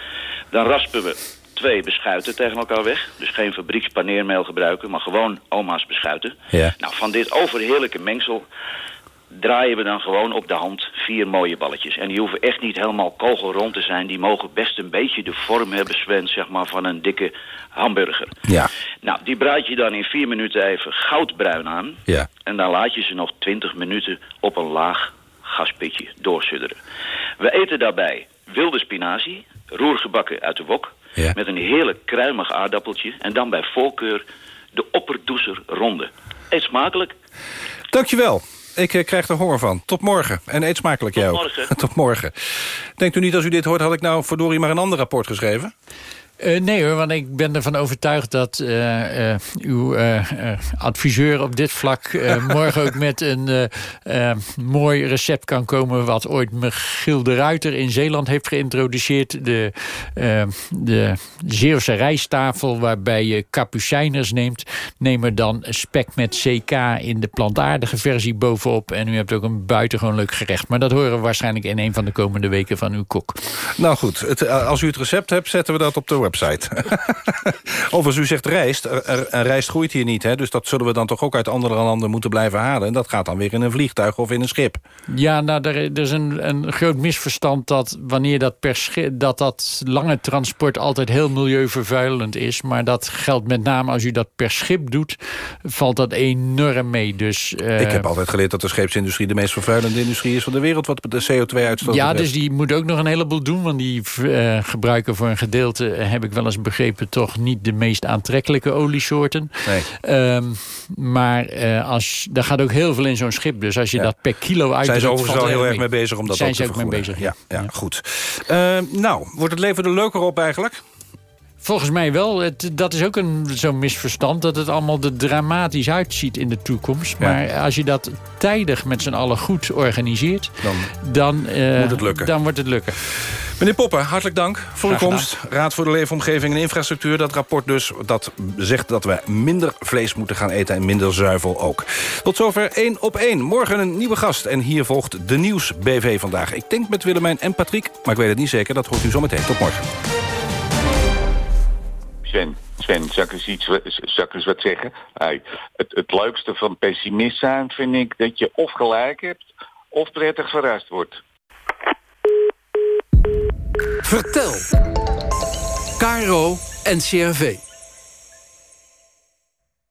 Speaker 33: Dan raspen we twee beschuiten tegen elkaar weg. Dus geen fabriekspaneermeel gebruiken, maar gewoon oma's beschuiten.
Speaker 28: Ja.
Speaker 33: Nou, van dit overheerlijke mengsel draaien we dan gewoon op de hand vier mooie balletjes. En die hoeven echt niet helemaal kogelrond te zijn. Die mogen best een beetje de vorm hebben, Sven, zeg maar, van een dikke hamburger.
Speaker 28: Ja.
Speaker 33: Nou, die braad je dan in vier minuten even goudbruin aan.
Speaker 28: Ja.
Speaker 33: En dan laat je ze nog 20 minuten op een laag gaspitje doorsudderen. We eten daarbij wilde spinazie, roergebakken uit de wok...
Speaker 28: Ja.
Speaker 33: met een heerlijk kruimig aardappeltje... en dan bij voorkeur de opperdoezer ronde. Eet smakelijk.
Speaker 28: Dankjewel. Ik eh, krijg er honger van. Tot morgen. En eet smakelijk
Speaker 33: Tot
Speaker 28: jou.
Speaker 33: morgen.
Speaker 28: Tot morgen. Denkt u niet als u dit hoort, had ik nou verdorie maar een ander rapport geschreven?
Speaker 31: Eh, nee hoor, want ik ben ervan overtuigd dat eh, eh, uw adviseur op dit vlak morgen ook met een mooi recept kan komen wat ooit Michiel de Ruiter in Zeeland heeft geïntroduceerd. De, de Zeeuwse rijsttafel waarbij je kapucijners neemt. Neem er dan spek met CK in de plantaardige versie bovenop. En u hebt ook een buitengewoon leuk gerecht. Maar dat horen we waarschijnlijk in een van de komende weken van uw kok.
Speaker 28: Nou goed, het, als u het recept hebt, zetten we dat op de website. of als u zegt rijst, rijst groeit hier niet. Hè, dus dat zullen we dan toch ook uit andere landen moeten blijven halen. En dat gaat dan weer in een vliegtuig of in een schip.
Speaker 31: Ja, nou, er, er is een, een groot misverstand dat wanneer dat per schi- dat dat lange transport altijd heel milieuvervuilend is. Maar dat geldt met name als u dat per schip doet, valt dat enorm mee. Dus, eh,
Speaker 28: Ik heb altijd geleerd dat de scheepsindustrie de meest vervuilende industrie is van de wereld. Wat de CO2-uitstoot
Speaker 31: Ja,
Speaker 28: betreft.
Speaker 31: dus die moet ook nog een heleboel doen. Want die eh, gebruiken voor een gedeelte, heb ik wel eens begrepen... toch niet de meest aantrekkelijke oliesoorten.
Speaker 28: Nee.
Speaker 31: Ehm, maar eh, als, daar gaat ook heel veel in zo'n schip. Dus als je dat per kilo uit
Speaker 28: Zijn ze overigens wel heel erg mee bezig om dat
Speaker 31: Zijn
Speaker 28: ook
Speaker 31: ze
Speaker 28: te
Speaker 31: ook mee bezig,
Speaker 28: Ja, ja, goed. Eh, nou, wordt het leven er leuker op eigenlijk?
Speaker 31: Volgens mij wel. Het, dat is ook een zo'n misverstand. Dat het allemaal er dramatisch uitziet in de toekomst.
Speaker 28: Ja.
Speaker 31: Maar als je dat tijdig met z'n allen goed organiseert...
Speaker 28: Dan,
Speaker 31: dan, eh,
Speaker 28: moet het lukken.
Speaker 31: dan wordt het lukken.
Speaker 28: Meneer Poppen, hartelijk dank voor uw komst. Raad voor de Leefomgeving en Infrastructuur. Dat rapport dus dat zegt dat we minder vlees moeten gaan eten... en minder zuivel ook. Tot zover 1 op 1. Morgen een nieuwe gast. En hier volgt de Nieuws BV vandaag. Ik denk met Willemijn en Patrick, maar ik weet het niet zeker. Dat hoort u zo meteen. Tot morgen.
Speaker 34: Sven, Sven, zal ik eens, iets, ik eens wat zeggen? Het, het leukste van pessimist zijn vind ik dat je of gelijk hebt... of prettig verrast wordt.
Speaker 35: Vertel. Caro en CRV.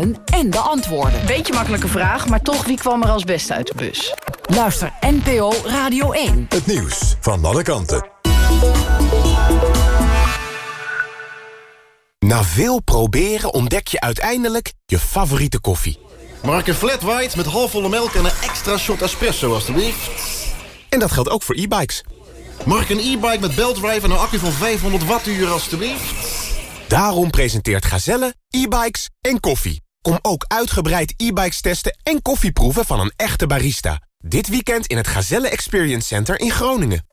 Speaker 5: vragen en de antwoorden.
Speaker 36: Beetje makkelijke vraag, maar toch, wie kwam er als beste uit de bus?
Speaker 5: Luister NPO Radio 1.
Speaker 1: Het nieuws van alle kanten.
Speaker 29: Na veel proberen ontdek je uiteindelijk je favoriete koffie.
Speaker 37: Mark een flat white met halfvolle melk en een extra shot espresso, alstublieft.
Speaker 29: En dat geldt ook voor e-bikes.
Speaker 37: Mark een e-bike met beltdrive en een accu van 500 wattuur, alstublieft.
Speaker 29: Daarom presenteert Gazelle e-bikes en koffie. Kom ook uitgebreid e-bikes testen en koffieproeven van een echte barista. Dit weekend in het Gazelle Experience Center in Groningen.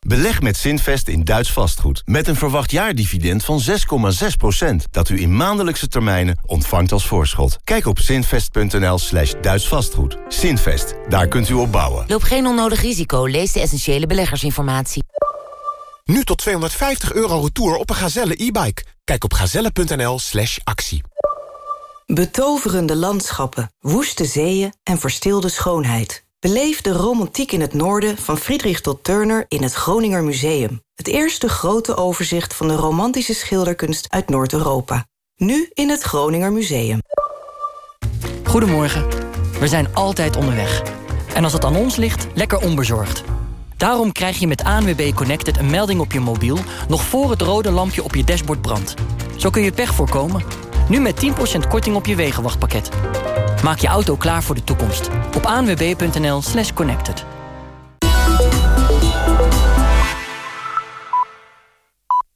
Speaker 38: Beleg met Zinvest in Duits vastgoed. Met een verwacht jaardividend van 6,6%. Dat u in maandelijkse termijnen ontvangt als voorschot. Kijk op zinvest.nl slash Duits vastgoed. Zinvest, daar kunt u op bouwen.
Speaker 39: Loop geen onnodig risico. Lees de essentiële beleggersinformatie.
Speaker 29: Nu tot 250 euro retour op een Gazelle e-bike. Kijk op gazelle.nl slash actie.
Speaker 40: Betoverende landschappen, woeste zeeën en verstilde schoonheid. Beleef de romantiek in het noorden van Friedrich tot Turner in het Groninger Museum. Het eerste grote overzicht van de romantische schilderkunst uit Noord-Europa. Nu in het Groninger Museum.
Speaker 16: Goedemorgen. We zijn altijd onderweg. En als het aan ons ligt, lekker onbezorgd. Daarom krijg je met ANWB Connected een melding op je mobiel... nog voor het rode lampje op je dashboard brandt. Zo kun je pech voorkomen. Nu met 10% korting op je wegenwachtpakket. Maak je auto klaar voor de toekomst. Op anwb.nl slash connected.